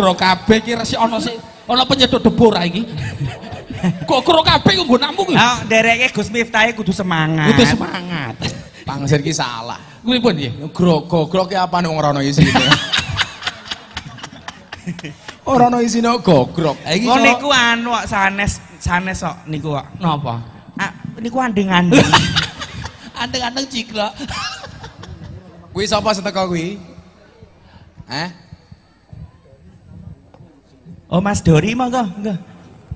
gogro kabeh kira si ono si ono penyedot debu ra iki. Gogro kabeh ku nggo namung. Oh, dereke Gus Miftah kudu semangat. Kudu semangat. Pangsir ki salah. Kuwi pun nggih. Grok grok ki apa nih ora ono isine. Ora ono isine kok gogrok. Iki Oh so- niku anu kok sanes sanes kok niku kok. napa? Ah, niku andeng-andeng. Anteng-anteng ciklok. Kuwi sapa sing teko kuwi? Hah? Oh Mas Dori monggo, monggo.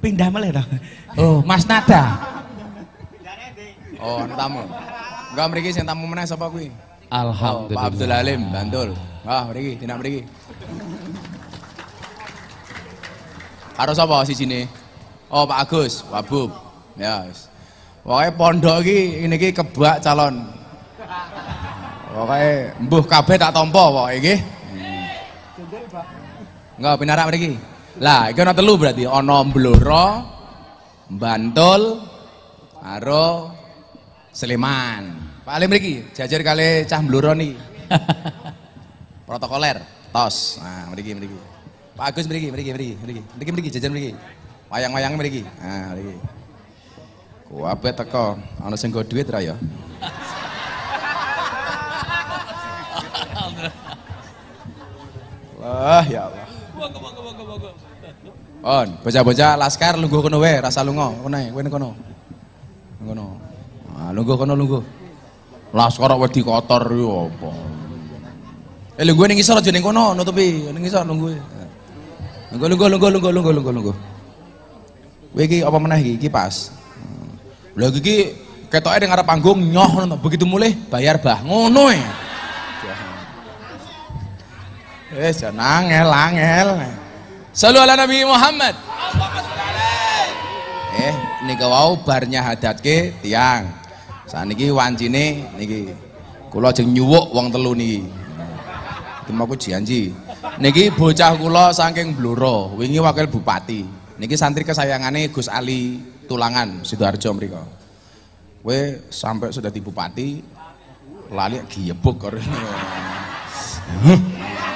Pindah meleh to. Oh, Mas Nada. Oh, ana tamu. Enggak mriki sing tamu meneh sapa kuwi? Oh, Alhamdulillah. Pak Abdul Halim, Bantul. Wah, mriki, dinak mriki. Karo sapa sijine? Oh, Pak Agus, Wabub. Ya, wis. Pokoke pondok iki ini iki kebak calon. Pokoke mbuh kabeh tak tampa pokoke nggih. Enggak pinarak mriki. Lah, iki ana telu berarti ana Blora, Bantul, karo Sleman. Pak Alim mriki, jajar kali cah Blora niki. Protokoler, tos. Nah, mriki mriki. Pak Agus mriki, mriki, mriki, mriki. Mriki mriki jajan mriki. Wayang-wayang mriki. Nah, mriki. Kuwabe teko, ana sing nggo duit ra ya? Wah, ya Allah. On, bocah-bocah laskar lungguh kono wae, rasa lunga. Kono ae, kowe kono. Kono. Ah, lungguh kono lungguh. Laskar wedi kotor yo apa. Eh lungguh ning isor aja ning kono, nutupi ning isor lungguh. Lungguh lungguh lungguh lungguh lungguh lungguh lungguh. Kowe iki apa meneh iki? Iki pas. Lha iki ketoke ning arep panggung nyoh begitu mulih bayar bah ngono e. Eh, jangan angel, angel. Salu ala Nabi Muhammad. Eh, niki wau barnya hadatke tiang. Saniki wancine niki kula jeng nyuwuk wong telu niki. Iki mau janji. Niki bocah kula saking Blora, wingi wakil bupati. Niki santri kesayangane Gus Ali Tulangan Sidoarjo mriko. Kowe sampai sudah di bupati lali giyebuk karo.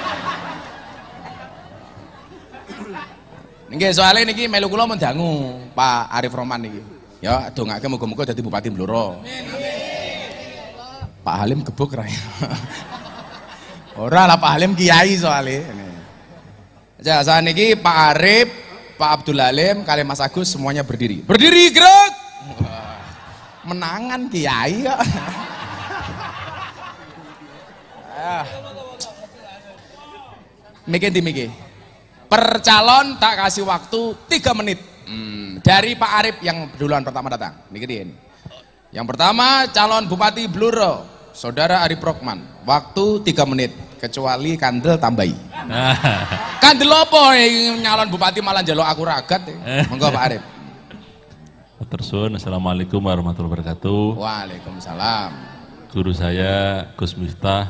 Nggih, soalnya niki melu kula mendangu Pak Arif Roman niki. Ya, dongake muga-muga dadi Bupati Blora. Pak Halim gebuk ra ya. Ora lah Pak Halim kiai soalnya. Ya, saat niki Pak Arif, Pak Abdul Halim, kali Mas Agus semuanya berdiri. Berdiri gerak. Menangan kiai kok. Mikir di mikir. Per calon tak kasih waktu 3 menit. Hmm, dari Pak Arif yang duluan pertama datang. Mikirin. Yang pertama calon Bupati Bluro, Saudara Arif Rokman. Waktu 3 menit. Kecuali kandel tambahi. Kandel apa yang nyalon Bupati malah jaluk aku ragat. ya? Monggo Pak Arif. Matur suwun, Assalamualaikum warahmatullahi wabarakatuh. Waalaikumsalam. Guru saya Gus Miftah,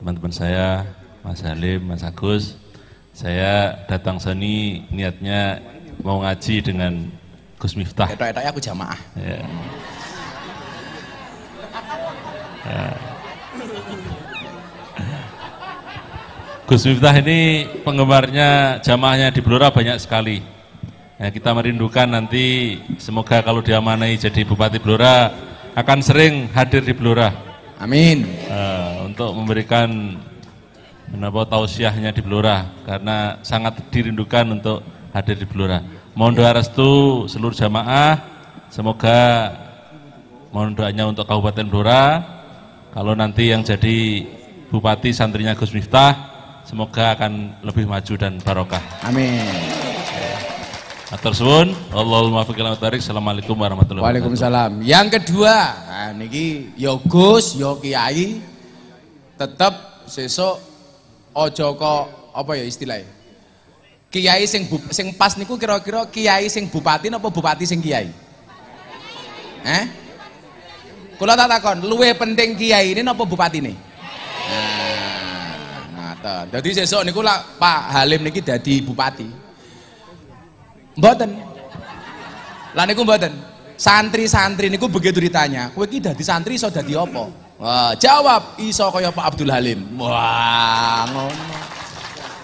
teman-teman saya Mas Halim, Mas Agus. Saya datang sini niatnya mau ngaji dengan Gus Miftah. Etok-etoknya aku jamaah. Ya. Ya. Gus Miftah ini penggemarnya jamaahnya di Blora banyak sekali. Ya, kita merindukan nanti semoga kalau diamanai jadi Bupati Blora akan sering hadir di Blora Amin. eh, untuk memberikan menapa tausiahnya di Blora karena sangat dirindukan untuk hadir di Blora. Mohon doa restu seluruh jamaah, semoga mohon doanya untuk Kabupaten Blora. Kalau nanti yang jadi bupati santrinya Gus Miftah, semoga akan lebih maju dan barokah. Amin. Atur suwun, Allahumma fiqil tarik. Assalamualaikum warahmatullahi wabarakatuh. Waalaikumsalam. Yang kedua, nah niki yo Gus, yo Kiai tetep sesuk ojo kok apa ya istilahnya? Kiai sing bu, sing pas niku kira-kira kiai sing bupati napa bupati sing kiai? Eh? Kula tak takon, luwe penting kiai ini napa bupati ini? Nah. Dadi sesuk niku lah Pak Halim niki dadi bupati. Mboten. Lah niku mboten. Santri-santri niku begitu ditanya, kowe iki dadi santri iso dadi apa? Wah, jawab iso kaya Pak Abdul Halim. Wah, ngono.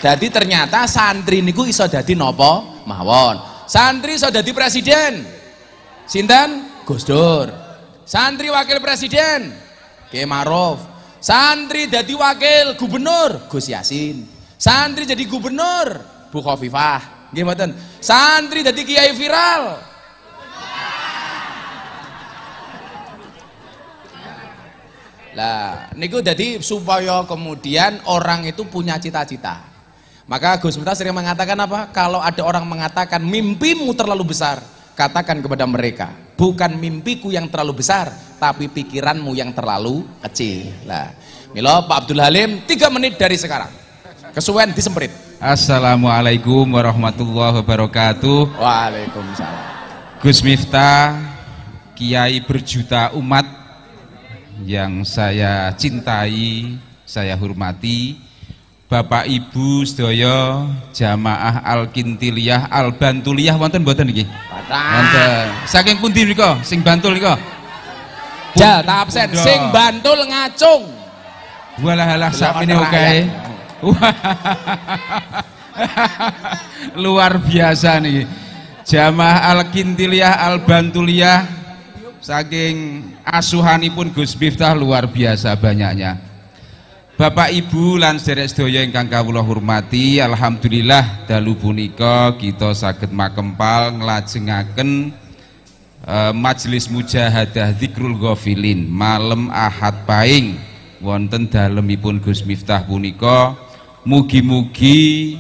Jadi ternyata santri niku iso dadi nopo mawon. Santri iso dadi presiden. Sinten? Gus Dur. Santri wakil presiden Kiai Maruf. Santri dadi wakil gubernur Gus Yasin. Santri jadi gubernur Bu Khofifah. Nggih mboten. Santri dadi kiai viral. Lah, niku jadi supaya kemudian orang itu punya cita-cita. Maka Gus Miftah sering mengatakan apa? Kalau ada orang mengatakan mimpimu terlalu besar, katakan kepada mereka, bukan mimpiku yang terlalu besar, tapi pikiranmu yang terlalu kecil. Lah, Milo Pak Abdul Halim, tiga menit dari sekarang. Kesuwen disemprit. Assalamualaikum warahmatullahi wabarakatuh. Waalaikumsalam. Gus Miftah, kiai berjuta umat yang saya cintai, saya hormati. Bapak Ibu sedaya jamaah Al Kintiliyah Al Bantuliyah wonten mboten niki? Wonten. Saking pundi nika sing Bantul nika? Ja, tak absen. Sing bantul ngacung. Walah alah sakmene oke. Luar biasa nih. Jamaah Al Kintiliyah Al Bantuliyah saking asuhanipun Gus Miftah luar biasa banyaknya. Bapak Ibu lan sederek sedaya ingkang kawula hormati, alhamdulillah dalu punika kita saged makempal nglajengaken eh, majelis mujahadah zikrul ghafilin malam Ahad Paing wonten dalemipun Gus Miftah punika mugi-mugi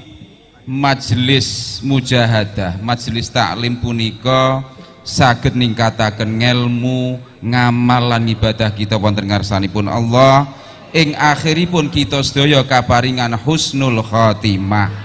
majelis mujahadah majelis taklim punika saged ningkataken ngelmu ngamal lan ibadah kita wonten ngarsanipun Allah. Ing akhiripun kita sedaya kaparingan husnul khotimah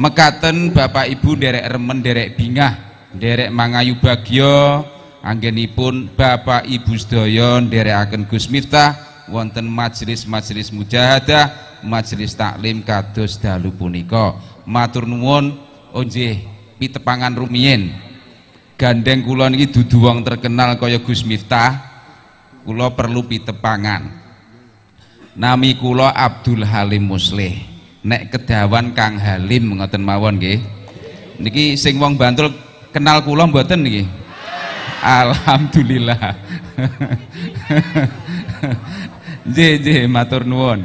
mekaten Bapak Ibu derek remen derek bingah derek mangayu bagyo anggenipun Bapak Ibu sedaya nderekaken Gus Miftah wonten majelis-majelis mujahadah majelis taklim kados dalu punika. Matur nuwun nggih pitepangan rumiyin gandeng kula niki dudu wong terkenal kaya Gus Miftah kula perlu pitepangan. Nami kula Abdul Halim Muslih nek kedawan Kang Halim ngoten mawon nggih. Niki sing wong Bantul kenal kula mboten niki Alhamdulillah. Nggih nggih matur nuwun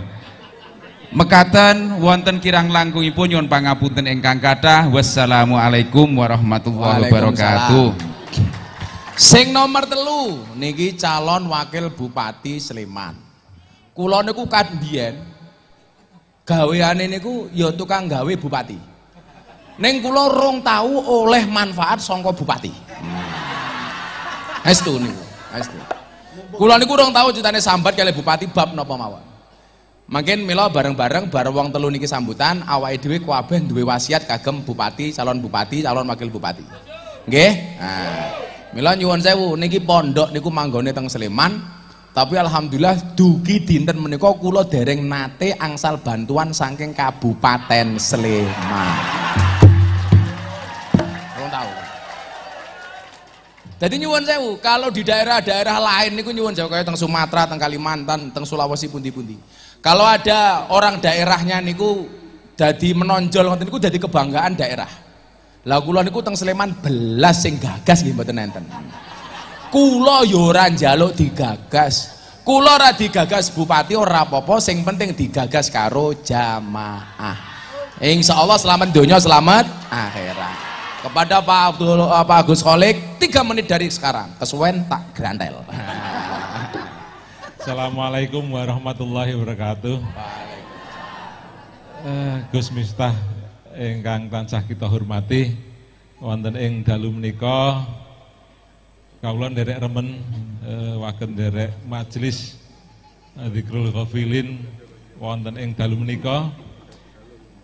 mekaten wonten kirang langkungipun nyuwun pangapunten ingkang kathah wassalamualaikum warahmatullahi wabarakatuh Sing nomor telu niki calon wakil Bupati Sleman. Kula niku biyen gaweane niku ya tukang gawe bupati. Ning kula rong tahu oleh manfaat sangka bupati. Hmm. Estu niku, estu. Kula niku rong tahu ceritane sambat kali bupati bab napa mawon. Mungkin mila bareng-bareng bareng wong telu niki sambutan awake dhewe kabeh duwe wasiat kagem bupati, calon bupati, calon wakil bupati. Nggih? Nah, mila nyuwun sewu niki pondok niku manggone teng Sleman, tapi alhamdulillah dugi dinten menika kula dereng nate angsal bantuan saking Kabupaten Sleman. Rong tahu. Jadi nyuwun sewu, kalau di daerah-daerah lain niku nyuwun sewu kayak teng Sumatera, teng Kalimantan, teng Sulawesi pundi-pundi. Kalau ada orang daerahnya niku jadi menonjol ngoten niku jadi kebanggaan daerah. Lah kula niku teng Sleman belas sing gagas nggih mboten enten. Kula yo ora njaluk digagas. Kula ora digagas bupati ora apa-apa, sing penting digagas karo jamaah. Insya Allah selamat dunia, selamat akhirat. Kepada Pak Abdul eh, Pak Agus Kholik, tiga menit dari sekarang. Kesuwen tak grantel. Assalamualaikum warahmatullahi wabarakatuh. Eh, Gus Miftah ingkang tansah kita hormati wonten ing dalu menika kawula nderek remen eh, waken nderek majelis eh, Dzikrul Ghafilin wonten ing dalu menika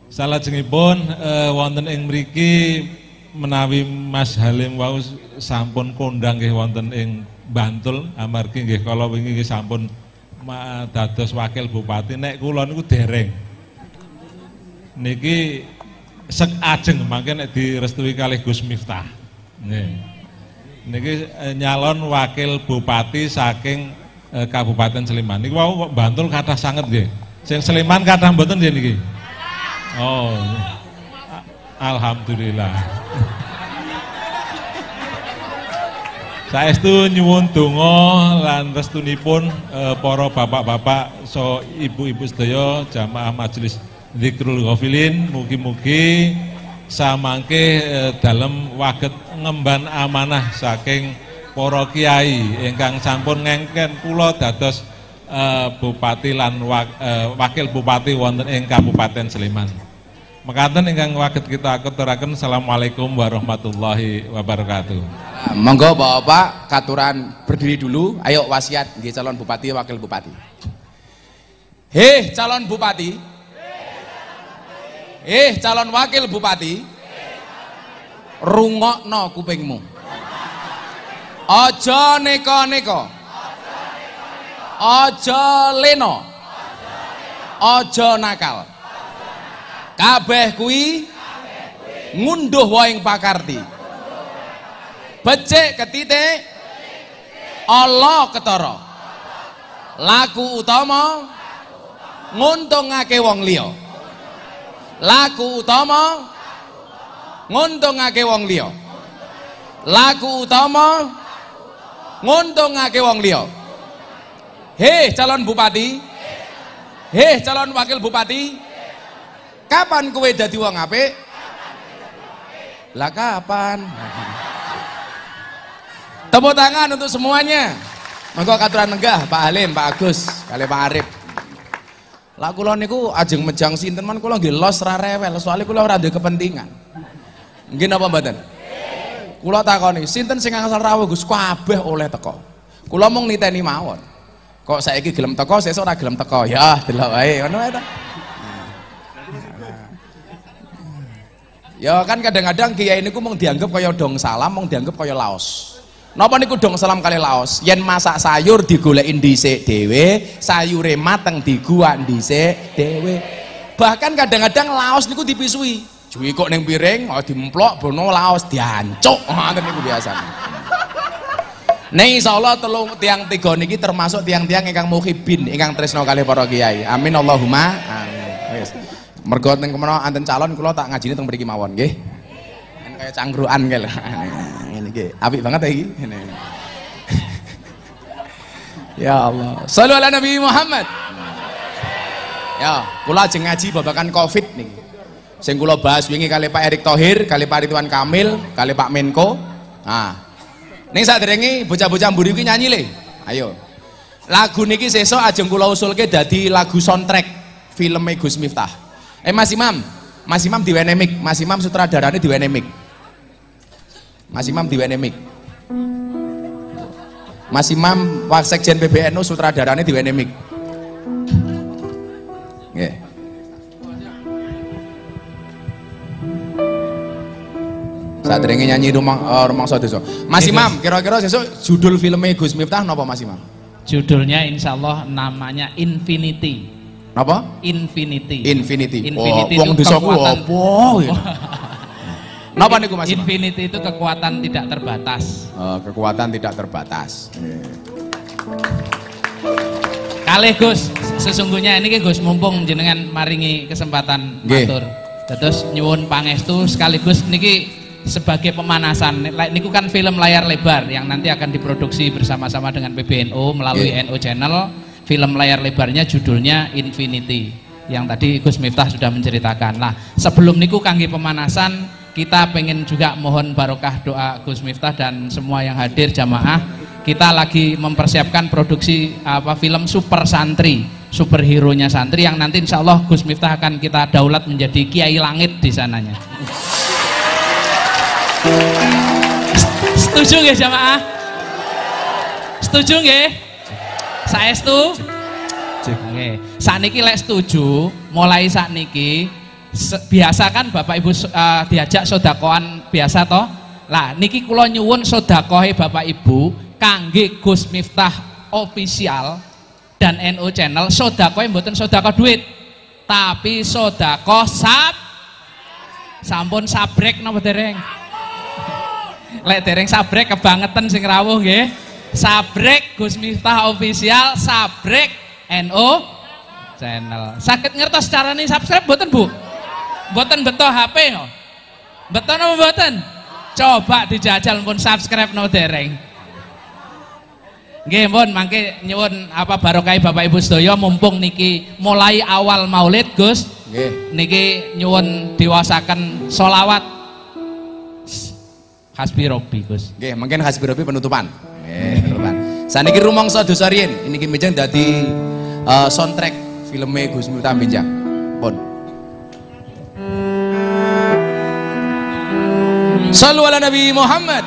salajengipun eh, wonten ing mriki menawi Mas Halim wau sampun kondang nggih wonten ing Bantul amargi nggih kala wingi nggih sampun dados wakil bupati nek kula niku dereng. Niki sek ajeng mangke nek direstui kalih Gus Miftah. Nggih. Niki eh, nyalon wakil bupati saking eh, Kabupaten Sleman. Niki wau Bantul kathah sanget nggih. Sing Sleman kathah mboten nggih niki? Oh. Alhamdulillah. Saestu nyuwun donga lan restunipun eh, para bapak-bapak so ibu-ibu sedaya jamaah majelis Zikrul Ghafilin mugi-mugi samangke eh, dalem waget ngemban amanah saking para kiai ingkang sampun ngengken kula dados eh, bupati lan wak- wakil bupati wonten ing Kabupaten Sleman. Mekaten ingkang waget kita aturaken Assalamualaikum warahmatullahi wabarakatuh. Monggo Bapak katuran berdiri dulu. Ayo wasiat nggih calon bupati wakil bupati. Heh calon bupati. Eh calon wakil bupati. Rungokno kupingmu. Aja neka-neka. Aja leno. Aja nakal. Kabeh kuwi ngunduh waing pakarti. becik ketite Allah ketara. Laku utama nguntungake wong liya. Laku utama nguntungake wong liya. Laku utama nguntungake wong liya. Heh calon bupati. Heh calon wakil bupati kapan kowe dadi wong apik lah kapan Tepuk tangan untuk semuanya. Monggo katuran nenggah Pak Halim, Pak Agus, kali Pak Arif. Lah kula niku ajeng mejang sinten man kula nggih los ra rewel, soalnya kula ora duwe kepentingan. Nggih napa mboten? Kula takoni, sinten sing angsal rawuh Gus kabeh oleh teko. Kula mung niteni mawon. Kok saiki gelem teko, sesuk ora gelem teko. Ya, delok wae ngono. Ya kan kadang-kadang kiai niku mung dianggap kaya dong salam, mung dianggap kaya laos. Napa niku dong salam kali laos? Yen masak sayur digolekin dhisik dhewe, sayure mateng diguak dhisik dhewe. Bahkan kadang-kadang laos niku dipisui. Juwi kok ning piring, oh dimplok bono laos diancuk. Ngoten niku biasa. Nih insyaallah telung tiang tiga niki termasuk tiang-tiang ingkang muhibin, ingkang tresno kali para kiai. Amin Allahumma. Amin. Mergo teng ke mana anten calon kula tak ngajine teng mriki mawon nggih. Kan kaya cangkruan kae. Ngene iki. Apik banget iki. Ngene. Ya Allah. Sallu ala Nabi Muhammad. Ya, kula ajeng ngaji babakan Covid niki. Sing kula bahas wingi kali Pak Erick Thohir, kali Pak Ridwan Kamil, kali Pak Menko. Nah, ning saderenge bocah-bocah mburi iki nyanyi le. Ayo. Lagu niki sesuk ajeng kula usulke dadi lagu soundtrack film Gus Miftah. Eh Mas Imam, Mas Imam diwene mic, Mas Imam sutradarane diwene mic. Mas Imam diwene mic. Mas Imam Waksekjen PBNU sutradarane diwene mic. Nggih. Saat nyanyi rumah uh, rumah desa. Mas Imam, kira-kira sesuk judul filmnya Gus Miftah napa Mas Imam? Judulnya insya Allah namanya Infinity. Napa? Infinity. Infinity. Infinity oh, wong desaku kekuatan. apa. Napa niku Mas? Infinity itu kekuatan tidak terbatas. Oh, kekuatan tidak terbatas. Kalih Gus, sesungguhnya ini Gus mumpung jenengan maringi kesempatan Nggih. matur. Terus nyuwun pangestu sekaligus niki sebagai pemanasan. Niku kan film layar lebar yang nanti akan diproduksi bersama-sama dengan PBNU melalui NO Channel. Film layar lebarnya judulnya Infinity yang tadi Gus Miftah sudah menceritakan. Nah, sebelum niku kangge pemanasan kita pengen juga mohon barokah doa Gus Miftah dan semua yang hadir jamaah. Kita lagi mempersiapkan produksi apa film super santri superhero nya santri yang nanti insya Allah Gus Miftah akan kita daulat menjadi kiai langit di sananya. Setuju nggak jamaah? Setuju nggak saya setuju Oke, sakniki lek setuju, mulai sakniki biasa kan Bapak Ibu eh, diajak sodakoan biasa toh. Lah niki kula nyuwun sodakohe Bapak Ibu kangge Gus Miftah official dan NO channel sodakohe mboten sodako duit, tapi sodako sab sampun sabrek napa dereng? Lek dereng sabrek kebangetan sing rawuh nggih. Sabrek Gus Miftah official, sabrek NO channel. Sakit ngertos carane subscribe mboten, Bu? Mboten beto HP no. Beto napa mboten? Coba dijajal pun subscribe no dereng. Nggih pun mangke nyuwun apa barokah Bapak Ibu sedaya mumpung niki mulai awal Maulid Gus. Nggih. Niki nyuwun diwasaken solawat Hasbi Robbi Gus. Nggih, mungkin hasbi robi penutupan. Nggih, penutupan. Saniki rumangsa dosa riyin, niki menjang dadi eh, soundtrack filme Gus Miftah Benjang. Pun. Sallu ala Nabi Muhammad.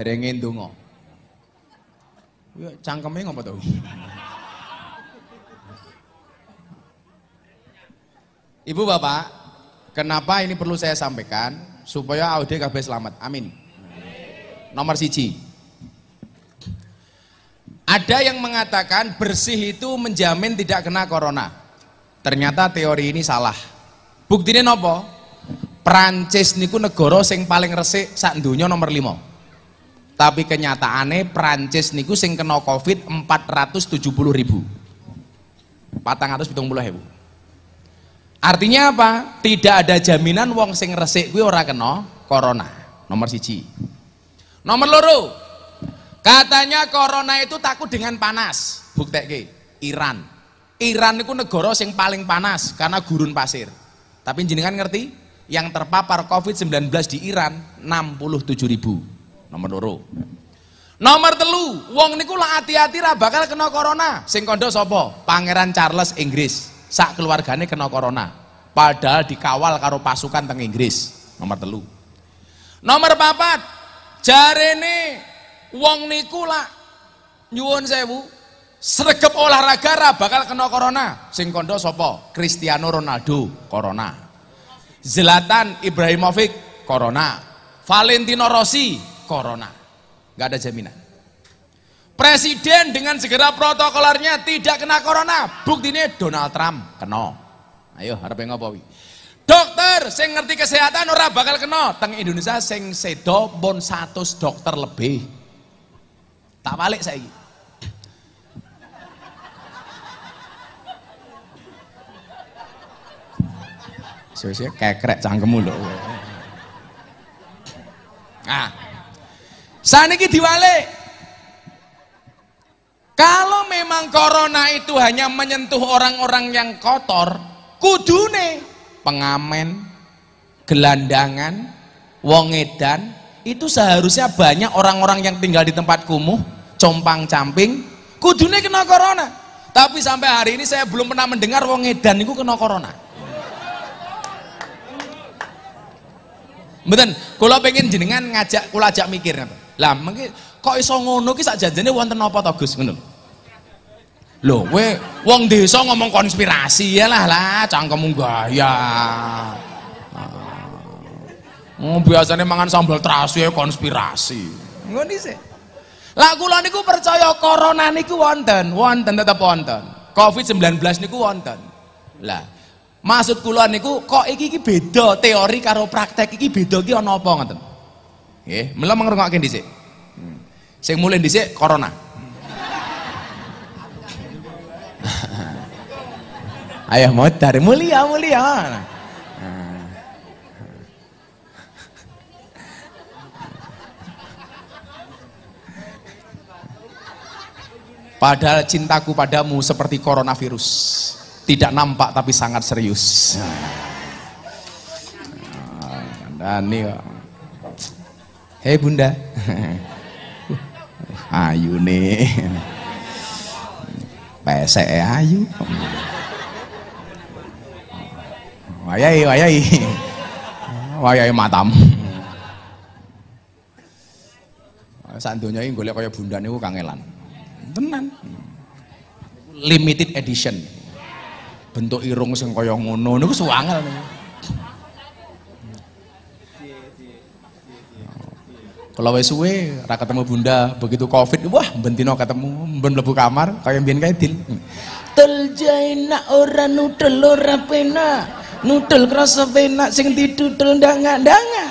Saderenge ndonga. Ya cangkeme ngopo? Ibu Bapak, kenapa ini perlu saya sampaikan supaya audio kabeh selamat. Amin. Nomor siji. Ada yang mengatakan bersih itu menjamin tidak kena corona. Ternyata teori ini salah. Buktinya nopo? Prancis niku negara sing paling resik sak donya nomor 5. Tapi kenyataannya Prancis niku sing kena Covid 470 ribu. 470 ribu. Artinya apa? Tidak ada jaminan wong sing resik kuwi ora kena corona. Nomor siji. Nomor loro. Katanya corona itu takut dengan panas. Bukteke Iran. Iran itu negara sing paling panas karena gurun pasir. Tapi jenengan ngerti? Yang terpapar COVID-19 di Iran 67 ribu. Nomor loro. Nomor telu, wong niku lah hati-hati ra bakal kena corona. Sing kondo sapa? Pangeran Charles Inggris. Sak keluargane kena corona. Padahal dikawal karo pasukan teng Inggris. Nomor telu. Nomor papat, jarene wong niku lah nyuwun sewu sregep olahraga ra bakal kena corona. Sing kondo sapa? Cristiano Ronaldo, corona. Zlatan Ibrahimovic, corona. Valentino Rossi, corona. Gak ada jaminan. Presiden dengan segera protokolernya tidak kena corona. Buktinya Donald Trump kena. Ayo harap ngopo wi. Dokter sing ngerti kesehatan ora bakal kena. Teng Indonesia sing sedo pun 100 dokter lebih. Tak balik saya. Sio-sio kekrek cangkemmu lho. Nah, saniki diwalik. Kalau memang corona itu hanya menyentuh orang-orang yang kotor, kudune pengamen, gelandangan, wong edan, itu seharusnya banyak orang-orang yang tinggal di tempat kumuh, compang-camping, kudune kena corona. Tapi sampai hari ini saya belum pernah mendengar wong edan itu kena corona. Mboten, kula pengen jenengan ngajak kula ajak mikir. Lah mengki kok iso ngono ki sak janjane wonten apa to Gus ngono. Lho, we wong desa ngomong konspirasi ya lah lah cangkemmu gaya. Oh, biasanya mangan sambal terasi ya konspirasi. Ngono sih. Lah kula niku percaya corona niku wonten, wonten tetep wonten. Covid-19 niku wonten. Lah, Maksud kula niku kok iki iki beda teori karo praktek iki beda iki ana apa ngoten. Nggih, mula ngrungokke dhisik. Sing mulai dhisik corona. Ayo modar mulia mulia. Padahal cintaku padamu seperti coronavirus tidak nampak tapi sangat serius. Dan ini Hei bunda. Ayu nih. Pesek ayu. Wayai wayai. Wayai matam. Sandunya ini golek kaya bunda niku kangelan. Tenan. Limited edition. Bentuk irung sing kaya ngono niku suwangel niku. Kalau wis suwe ora ketemu bunda begitu covid wah bentino ketemu ben mlebu kamar kaya mbiyen kae dil. Tel jaina ora nudel ora pena. Nudel krasa penak sing didudel ndanga-ndanga.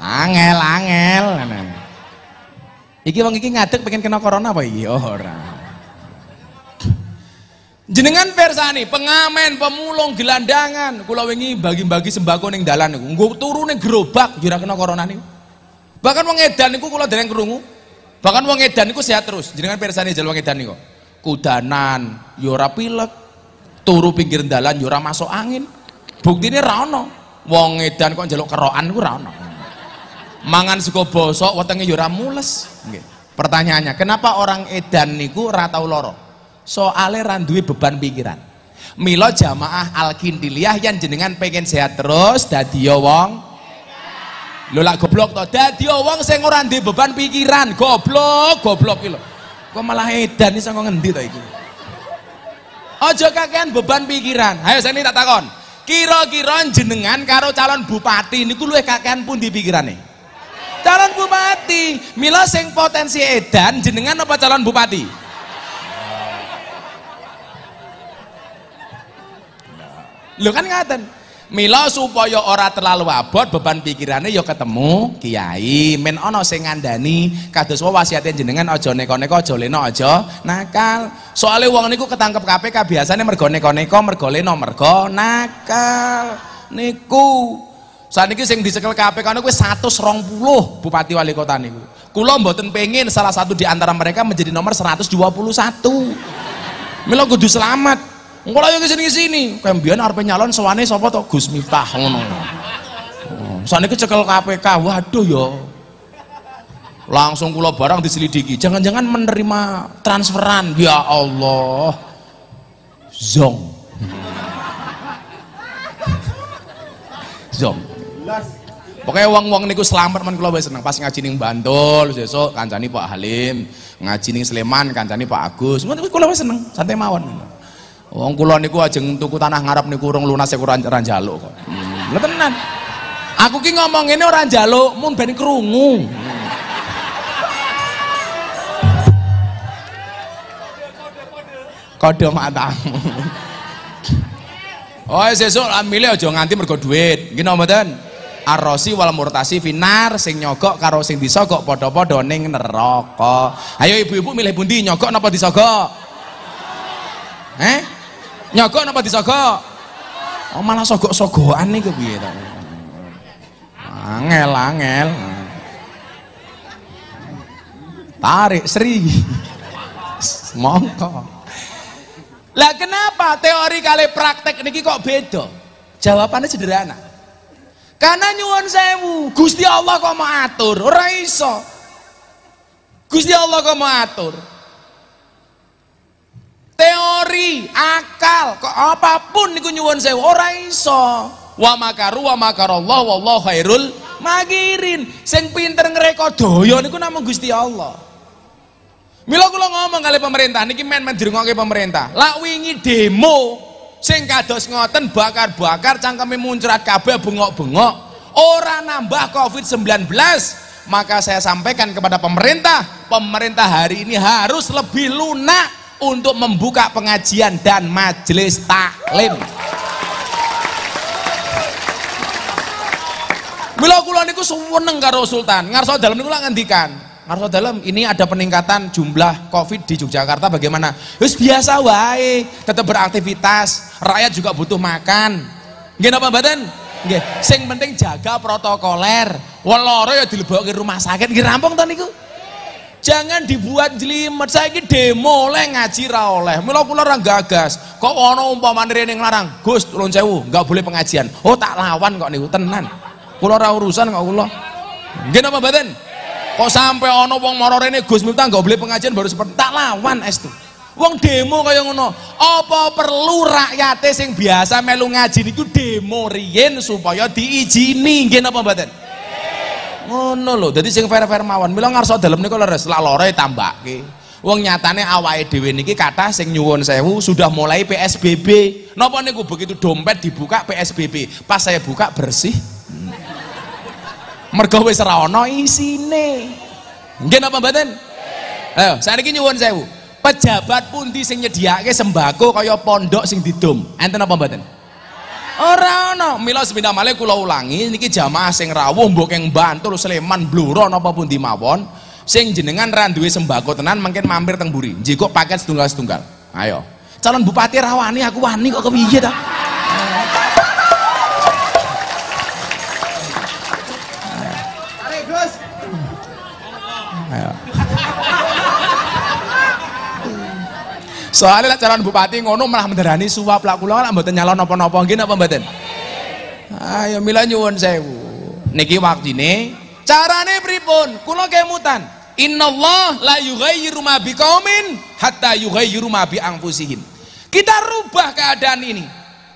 Angel angel. Iki wong iki ngadeg pengen kena corona apa iki? Oh, ora. Jenengan persani, pengamen, pemulung, gelandangan, kula wingi bagi-bagi sembako ning dalan niku. Nggo turu ning gerobak yo kena corona niku. Bahkan wong edan niku kula dereng krungu. Bahkan wong edan niku sehat terus. Jenengan persani jal wong edan niku. Kudanan yo ora pilek. Turu pinggir dalan yo ora masuk angin. Buktine ra ono. Wong edan kok njaluk kerokan niku ra ono mangan sego bosok wetenge ya ora mules Pertanyaannya, kenapa orang edan niku ora tau? Soale ra duwe beban pikiran. Mila jamaah Al-Kintiliyah yang jenengan pengen sehat terus dadi wong Lho lak goblok to, dadi wong sing ora duwe beban pikiran, goblok, goblok iki lho. Kok malah edan iso ngendi to iki? Aja kakean beban pikiran. Ayo saya tak takon. Kira-kira jenengan karo calon bupati niku luwih kakean pun di pikirane? Calon bupati. Mila sing potensi edan jenengan apa calon bupati? Lho kan ngaten. Mila supaya ora terlalu abot beban pikirannya ya ketemu kiai men ana sing ngandani kados wae wasiate jenengan aja neko-neko aja leno aja nakal. Soale wong niku ketangkep KPK biasanya mergo neko-neko mergo leno mergo nakal. Niku Saniki sing dicekel KPK niku wis 120 bupati wali kota niku. Kula mboten pengin salah satu di antara mereka menjadi nomor 121. Mila kudu selamat. Engko lha yo sini sini. Kembian arep nyalon sowane sapa to? Gus Miftah ngono. Oh, saniki cekel KPK. Waduh yo. Langsung kula barang diselidiki. Jangan-jangan menerima transferan. Ya Allah. Zong. Zong. Pokoknya wong-wong niku selamat men kula wis seneng pas ngaji ning Bantul sesuk kancani Pak Halim, ngaji ning Sleman kancani Pak Agus. Ngono kula wis seneng, santai mawon. Wong kula niku ajeng tuku tanah ngarep niku urung lunas ora ora njaluk kok. Hmm, tenan. Aku ki ngomong ngene ora njaluk, mun ben krungu. Kode matamu. Oh, sesuk milih aja nganti mergo duit. Nggih napa mboten? Arrosi wal murtasi finar sing nyogok karo sing disogok padha-padha ning neraka. Ayo ibu-ibu milih bundi nyogok napa disogok? Eh? Nyogok napa disogok? Oh malah sogok-sogokan piye to? Angel, angel. Tarik Sri. Mongko. Lah kenapa teori kali praktek niki kok beda? Jawabannya sederhana. Karena nyuwun sewu, Gusti Allah kok mau atur, ora iso. Gusti Allah kok mau atur. Teori, akal, kok apa pun niku nyuwun sewu, ora iso. Wa makaru wa makarallah wallahu khairul magirin. Sing pinter ngreka daya niku namung Gusti Allah. Mila kula ngomong kali pemerintah niki men men dirungokke pemerintah. Lak wingi demo sing kados ngoten bakar-bakar cangkeme muncrat kabeh bengok-bengok ora nambah Covid-19 maka saya sampaikan kepada pemerintah pemerintah hari ini harus lebih lunak untuk membuka pengajian dan majelis taklim. Mila kula niku seneng karo Sultan. Ngarsa dalem niku lak ngendikan ngarsa dalem ini ada peningkatan jumlah covid di Yogyakarta bagaimana? Wis biasa wae tetap beraktivitas rakyat juga butuh makan. Nggih napa mboten? Nggih. Sing penting jaga protokoler. Weloro ya dilebokke rumah sakit. Nggih rampung to niku jangan dibuat jelimet. Saiki demo oleh ngaji oleh. Mila kula ora gagas. Kok ana umpamane rene nglarang Gus tulun sewu enggak boleh pengajian. Oh tak lawan kok niku tenan. Kula ora urusan kok kula. Nggih napa mboten? Kok sampai ana wong mara rene Gus Miftah enggak boleh pengajian baru seperti tak lawan estu. Wong demo kaya ngono. Apa perlu rakyate sing biasa melu ngaji niku demo riyen supaya diizini nggih napa mboten ngono lho dadi sing fair-fair mawon. Mila ngarsa dalem niku leres lak lore tambake. Wong nyatane awake dhewe niki kathah sing nyuwun sewu sudah mulai PSBB napa niku begitu dompet dibuka PSBB pas saya buka bersih. Mergo wis ora ana isine. Nggih napa mboten? Ayo saiki nyuwun sewu. Pejabat pundi sing nyediake sembako kaya pondok sing didom? Enten apa mboten ora ana mila sepindah kula ulangi niki jamaah sing rawuh mbok ing Bantul Sleman Bluro napa pundi mawon? Sing jenengan ra duwe sembako tenan mungkin mampir teng mburi. Njikuk paket setunggal-setunggal. Ayo. Calon bupati rawani aku wani kok kepiye ta Soalnya lah calon bupati ngono malah menderani suap lah kula kan mboten nyalon napa-napa nggih napa mboten? Ayo mila nyuwun sewu. Niki waktine carane pripun? Kula kemutan. Innallah la yughayyiru ma biqaumin hatta yughayyiru ma bi anfusihim. Kita rubah keadaan ini.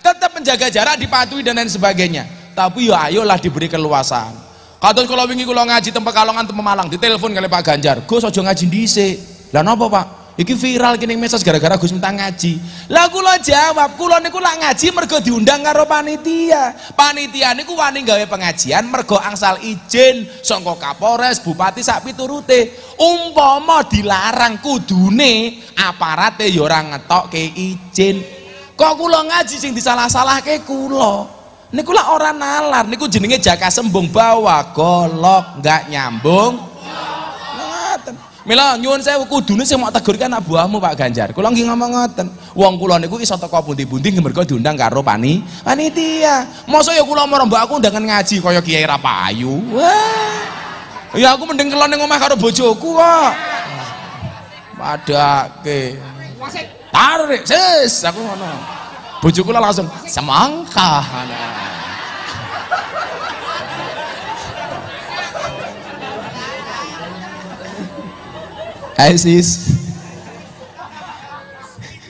Tetap menjaga jarak, dipatuhi dan lain sebagainya. Tapi ya ayolah diberi keluasan. Kados kalau wingi kula ngaji tempat Pekalongan tempat Malang, ditelepon kali Pak Ganjar, "Gus aja ngaji dhisik." Lah napa, Pak? Iki viral kini message gara-gara Gus minta ngaji. Lah kula jawab, kula niku lak ngaji mergo diundang karo panitia. Panitia niku wani gawe pengajian mergo angsal izin saka Kapolres, Bupati sak piturute. Umpama dilarang kudune aparate ya ora ngetokke izin. Kok kula ngaji sing disalah-salahke kula. Niku lak ora nalar, niku jenenge jaka sembung bawa golok nggak nyambung. Mila nyuwun sewu kudune sing mau tegur kan buahmu Pak Ganjar. Kula nggih ngomong ngoten. Wong kula niku iso teko pundi-pundi mergo diundang karo pani panitia. Mosok ya kula marang mbak aku undangan ngaji kaya Kiai Rapayu. Wah. Ya aku mending kelon ning omah karo bojoku kok. Padake. Tarik, sis, aku ngono. Bojoku langsung semangka. Hai sis.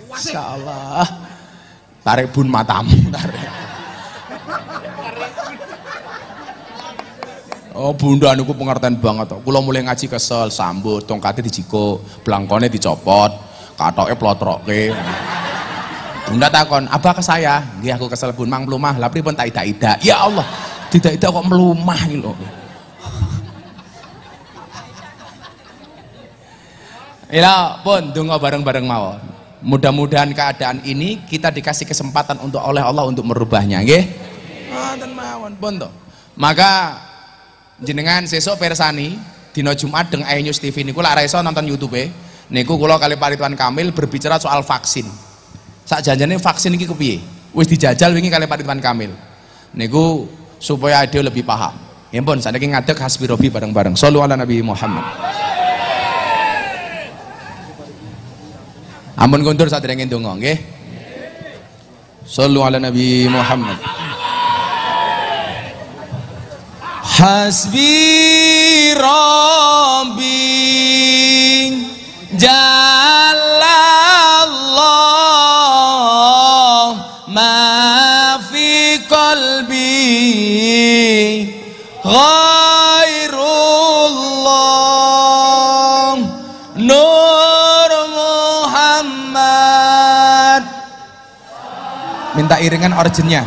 Masya Allah. Tarik bun matamu, tarik. Oh bunda niku pengertian banget. Kula mulai ngaji kesel, sambut, tongkatnya dijiko, belangkone dicopot, katoke plotroke. Bunda takon, apa ke saya? Nggih aku kesel bun mang melumah, lah pripun tak ida-ida. Ya Allah, tidak ida kok melumah iki lho. Ya pun donga bareng-bareng mawon. Mudah-mudahan keadaan ini kita dikasih kesempatan untuk oleh Allah untuk merubahnya, nggih. Ngoten mawon pun to. Maka jenengan sesuk persani dina Jumat deng Ayu News TV niku lak ra nonton YouTube niku kula kali Pak Kamil berbicara soal vaksin. Sak janjane vaksin iki kepiye? Wis dijajal wingi kali Pak Kamil. Niku supaya ada lebih paham. Ya pun saniki ngadeg hasbi robi bareng-bareng. Shallu ala Nabi Muhammad. Ampun kundur sadurunge ndonga nggih. Shallu ala Nabi Muhammad. Hasbi Rabbi Jalallah Minta iringan originnya.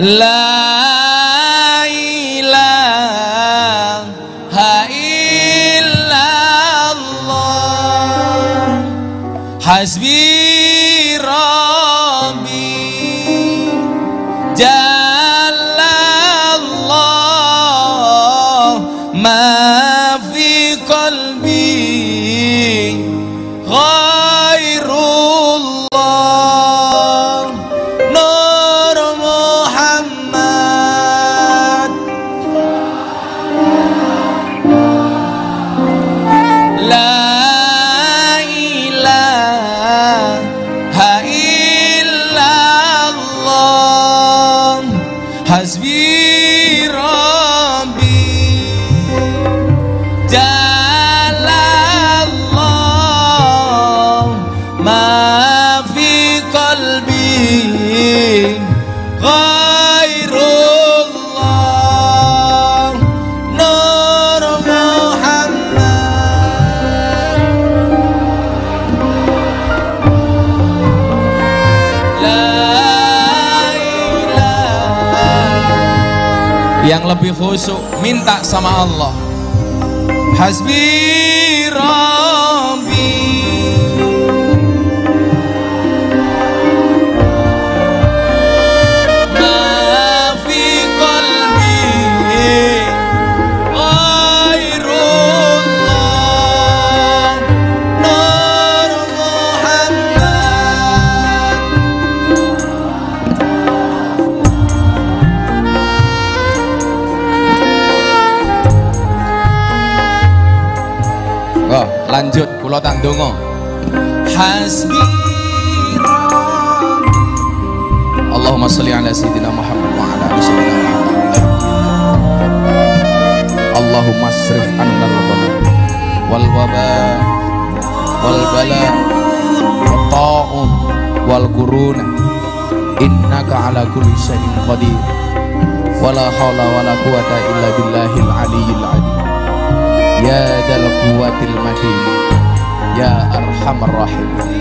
La ilaha illallah. Hasbi lebih khusyuk minta sama Allah. Hasbi lanjut kula tak. Hasbi. Allahumma sholli ala sayyidina Muhammad wa ala ali sayyidina Muhammad. Allahumma asrif annal ghala wal waba. Wal bala. Wat ta'un wal quruna innaka ala kulli syai'in qadir. Wala haula wala quwata illa billahil aliyyil azim ya dal quwwatil matin ya arhamar rahim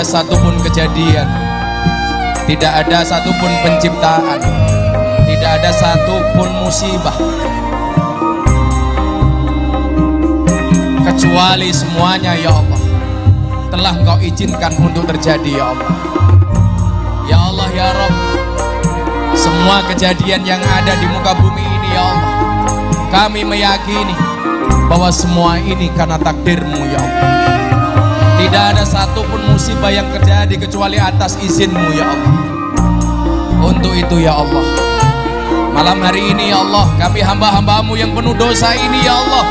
ada satupun kejadian. Tidak ada satupun penciptaan. Tidak ada satupun musibah. Kecuali semuanya ya Allah Telah engkau izinkan untuk terjadi ya Allah. Ya Allah ya Rabb Semua kejadian yang ada di muka bumi ini ya Allah Kami meyakini bahwa semua ini karena takdirmu ya Allah tidak ada satupun musibah yang terjadi kecuali atas izinmu ya Allah. Untuk itu ya Allah. Malam hari ini ya Allah kami hamba-hambamu yang penuh dosa ini ya Allah.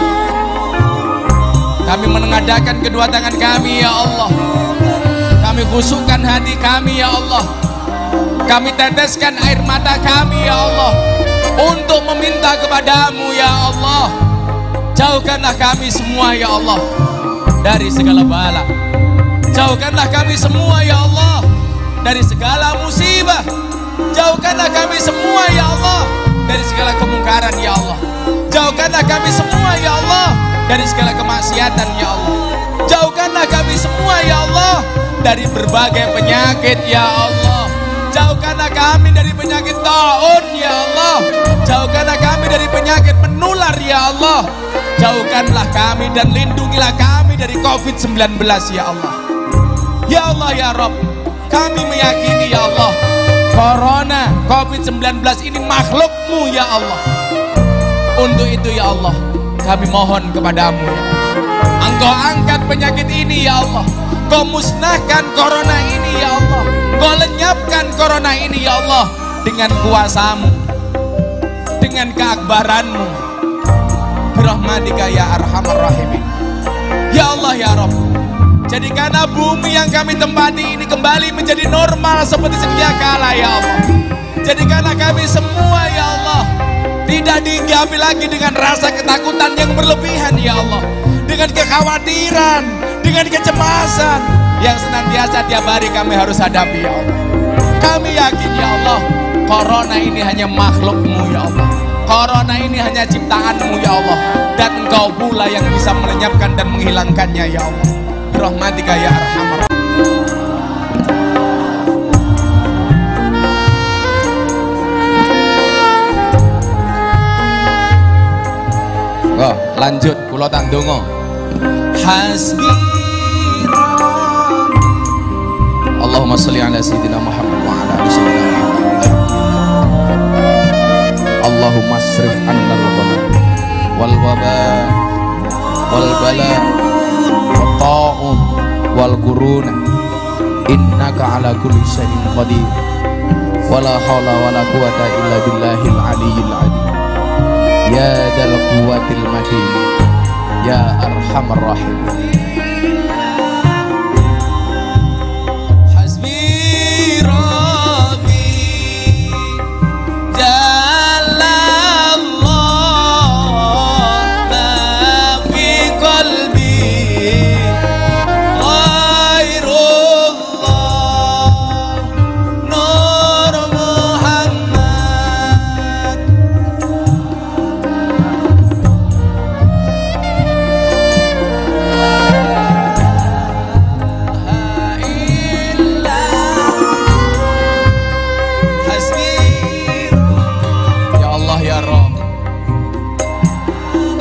Kami menengadakan kedua tangan kami ya Allah. Kami khusukkan hati kami ya Allah. Kami teteskan air mata kami ya Allah untuk meminta kepadamu ya Allah. Jauhkanlah kami semua ya Allah dari segala bala. Jauhkanlah kami semua ya Allah dari segala musibah. Jauhkanlah kami semua ya Allah dari segala kemungkaran ya Allah. Jauhkanlah kami semua ya Allah dari segala kemaksiatan ya Allah. Jauhkanlah kami semua ya Allah dari berbagai penyakit ya Allah. Jauhkanlah kami dari penyakit taun ya Allah. Jauhkanlah kami dari penyakit menular ya Allah. Jauhkanlah kami dan lindungilah kami dari COVID-19 ya Allah. Ya Allah ya Rob, kami meyakini ya Allah, Corona COVID-19 ini makhlukmu ya Allah. Untuk itu ya Allah, kami mohon kepadamu ya. Engkau angkat penyakit ini ya Allah. Kau musnahkan corona ini ya Allah. Kau lenyapkan corona ini ya Allah dengan kuasamu, dengan keakbaranmu. Birahmatika ya arhamar rahimin. Allah ya Rabb. Jadikanlah bumi yang kami tempati ini kembali menjadi normal seperti sedia kala ya Allah. Jadikanlah kami semua ya Allah tidak dihinggapi lagi dengan rasa ketakutan yang berlebihan ya Allah. Dengan kekhawatiran, dengan kecemasan yang senantiasa tiap hari kami harus hadapi ya Allah. Kami yakin ya Allah, corona ini hanya makhlukmu ya Allah. Corona ini hanya ciptaanmu ya Allah. Dan engkau pula yang bisa melenyapkan dan menghilangkannya ya Allah. Rahmatika ya arhamar Oh, lanjut kula tandonga. Hasbi Allahumma sholli ala sayyidina Muhammad wa ala ali sayyidina Muhammad. Allahumma asrif anna wal waba wal bala ta'un wal quruna innaka ala kulli syai'in qadir. Wala haula wala quwata illa billahil aliyyil azim ya dal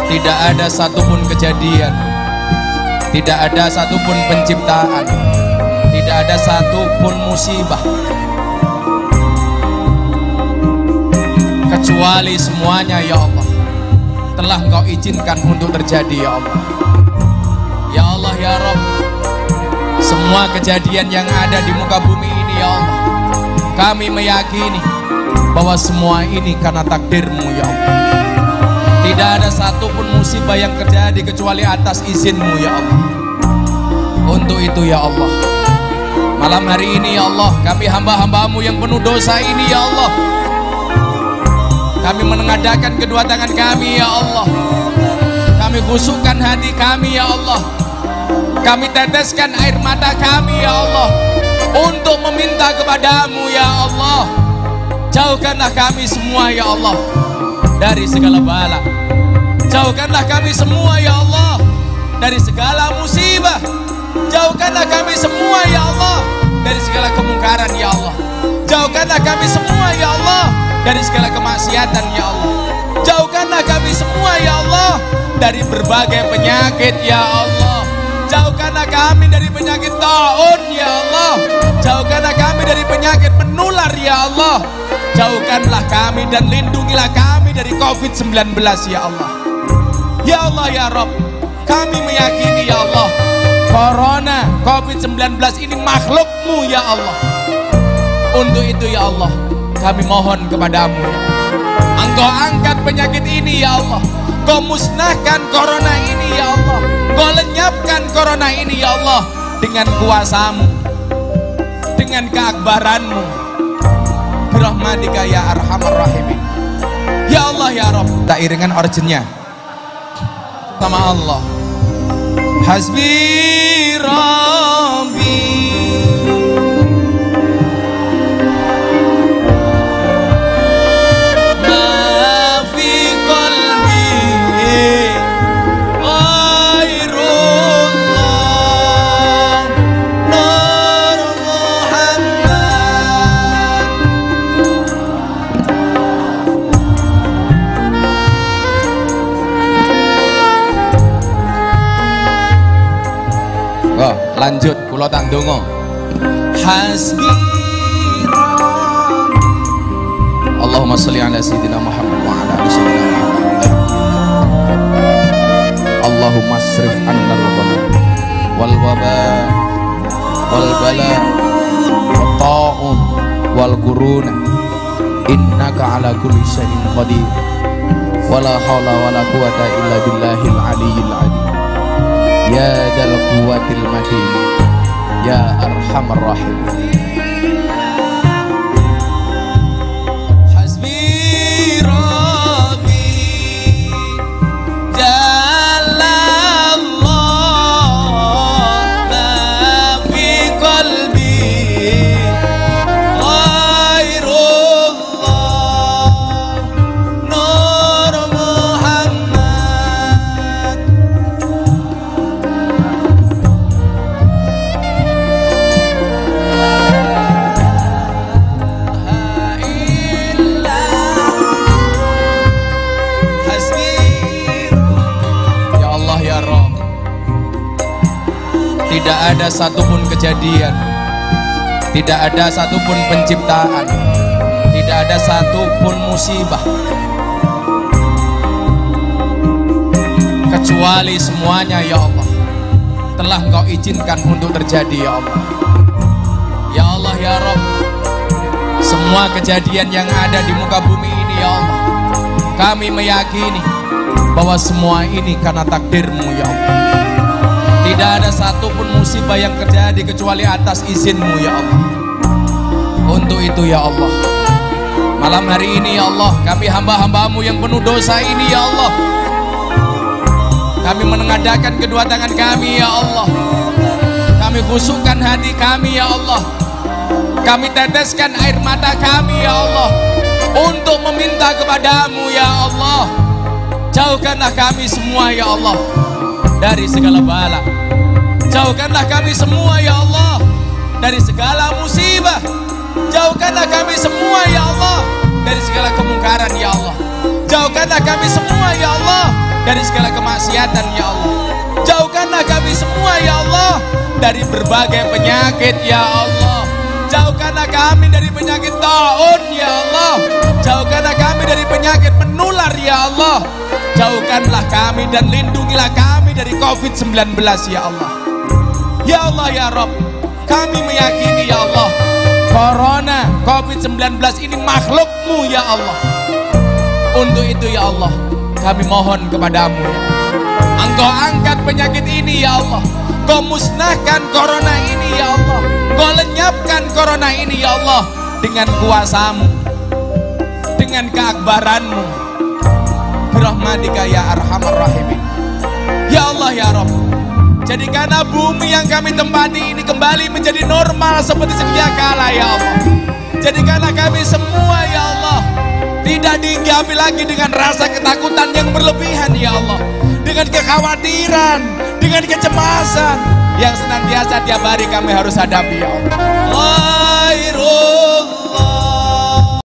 Tidak ada satupun kejadian Tidak ada satupun penciptaan, tidak ada satupun musibah, kecuali semuanya ya Allah telah Engkau izinkan untuk terjadi ya Allah. Ya Allah ya Rabb, semua kejadian yang ada di muka bumi ini ya Allah, kami meyakini bahwa semua ini karena takdirmu ya Allah. Tidak ada satupun musibah yang terjadi kecuali atas izinmu ya Allah. Untuk itu ya Allah, malam hari ini ya Allah, kami hamba-hambamu yang penuh dosa ini ya Allah, kami menengadakan kedua tangan kami ya Allah. Kami khusukkan hati kami ya Allah. Kami teteskan air mata kami ya Allah untuk meminta kepadamu ya Allah. Jauhkanlah kami semua ya Allah dari segala bala. Jauhkanlah kami semua ya Allah dari segala musibah. Jauhkanlah kami semua ya Allah dari segala kemungkaran ya Allah. Jauhkanlah kami semua ya Allah dari segala kemaksiatan ya Allah. Jauhkanlah kami semua ya Allah dari berbagai penyakit ya Allah. Jauhkanlah kami dari penyakit taun ya Allah. Jauhkanlah kami dari penyakit menular ya Allah. Jauhkanlah kami dan lindungilah kami dari COVID-19 ya Allah. Ya Allah ya Rob, kami meyakini ya Allah, Corona COVID-19 ini makhlukmu ya Allah. Untuk itu ya Allah, kami mohon kepadamu ya. Engkau angkat penyakit ini ya Allah. Kau musnahkan corona ini ya Allah. Kau lenyapkan corona ini ya Allah dengan kuasamu, dengan keakbaranmu. Birahmatika ya arhamar rahimin. Ya Allah ya Rabb. Tak iringan originnya. Sama Allah. Hasbi Rabbi. ما lanjut kula tang donga. Hasbi Allahumma salli ala sayyidina Muhammad wa ala ali sayyidina Muhammad. Allahumma asrif anna al-ghala wal waba wal bala ta'un wal quruna innaka ala kulli syai'in qadir wala hawla wala quwata illa billahil aliyyil azim ya dal quwwatil matin ya arhamar rahim Tidak ada satupun kejadian. Tidak ada satupun penciptaan. Tidak ada satupun musibah. Kecuali semuanya ya Allah. Telah engkau izinkan untuk terjadi ya Allah. Ya Allah ya Rabb. Semua kejadian yang ada di muka bumi ini ya Allah. Kami meyakini bahwa semua ini karena takdirmu ya Allah Tidak ada satupun musibah yang terjadi kecuali atas izinmu ya Allah. Untuk itu ya Allah. Malam hari ini ya Allah Kami hamba-hambamu yang penuh dosa ini ya Allah. Kami menengadakan kedua tangan kami ya Allah. Kami khusukkan hati kami ya Allah. Kami teteskan air mata kami ya Allah Untuk meminta kepadamu ya Allah. Jauhkanlah kami semua ya Allah Dari segala bala Jauhkanlah kami semua ya Allah Dari segala musibah Jauhkanlah kami semua ya Allah Dari segala kemungkaran ya Allah Jauhkanlah kami semua ya Allah Dari segala kemaksiatan ya Allah Jauhkan Jauhkanlah kami semua ya Allah dari berbagai penyakit ya Allah. Jauhkanlah kami dari penyakit taun ya Allah. Jauhkanlah kami dari penyakit menular ya Allah. Jauhkanlah kami dan lindungilah kami dari COVID-19 ya Allah. Ya Allah ya Rob, kami meyakini ya Allah, Corona COVID-19 ini makhlukmu ya Allah. Untuk itu ya Allah, kami mohon kepadamu ya. Engkau angkat penyakit ini ya Allah. Kau musnahkan corona ini ya Allah. Kau lenyapkan corona ini ya Allah dengan kuasamu, dengan keakbaranmu. Birahmatika ya arhamar rahimin. Ya Allah ya Rabb. Jadikanlah bumi yang kami tempati ini kembali menjadi normal seperti sedia kala ya Allah. Jadikanlah kami semua ya Allah tidak dihinggapi lagi dengan rasa ketakutan yang berlebihan ya Allah. Dengan kekhawatiran, dengan kecemasan yang senantiasa tiap hari kami harus hadapi ya Allah. Khairul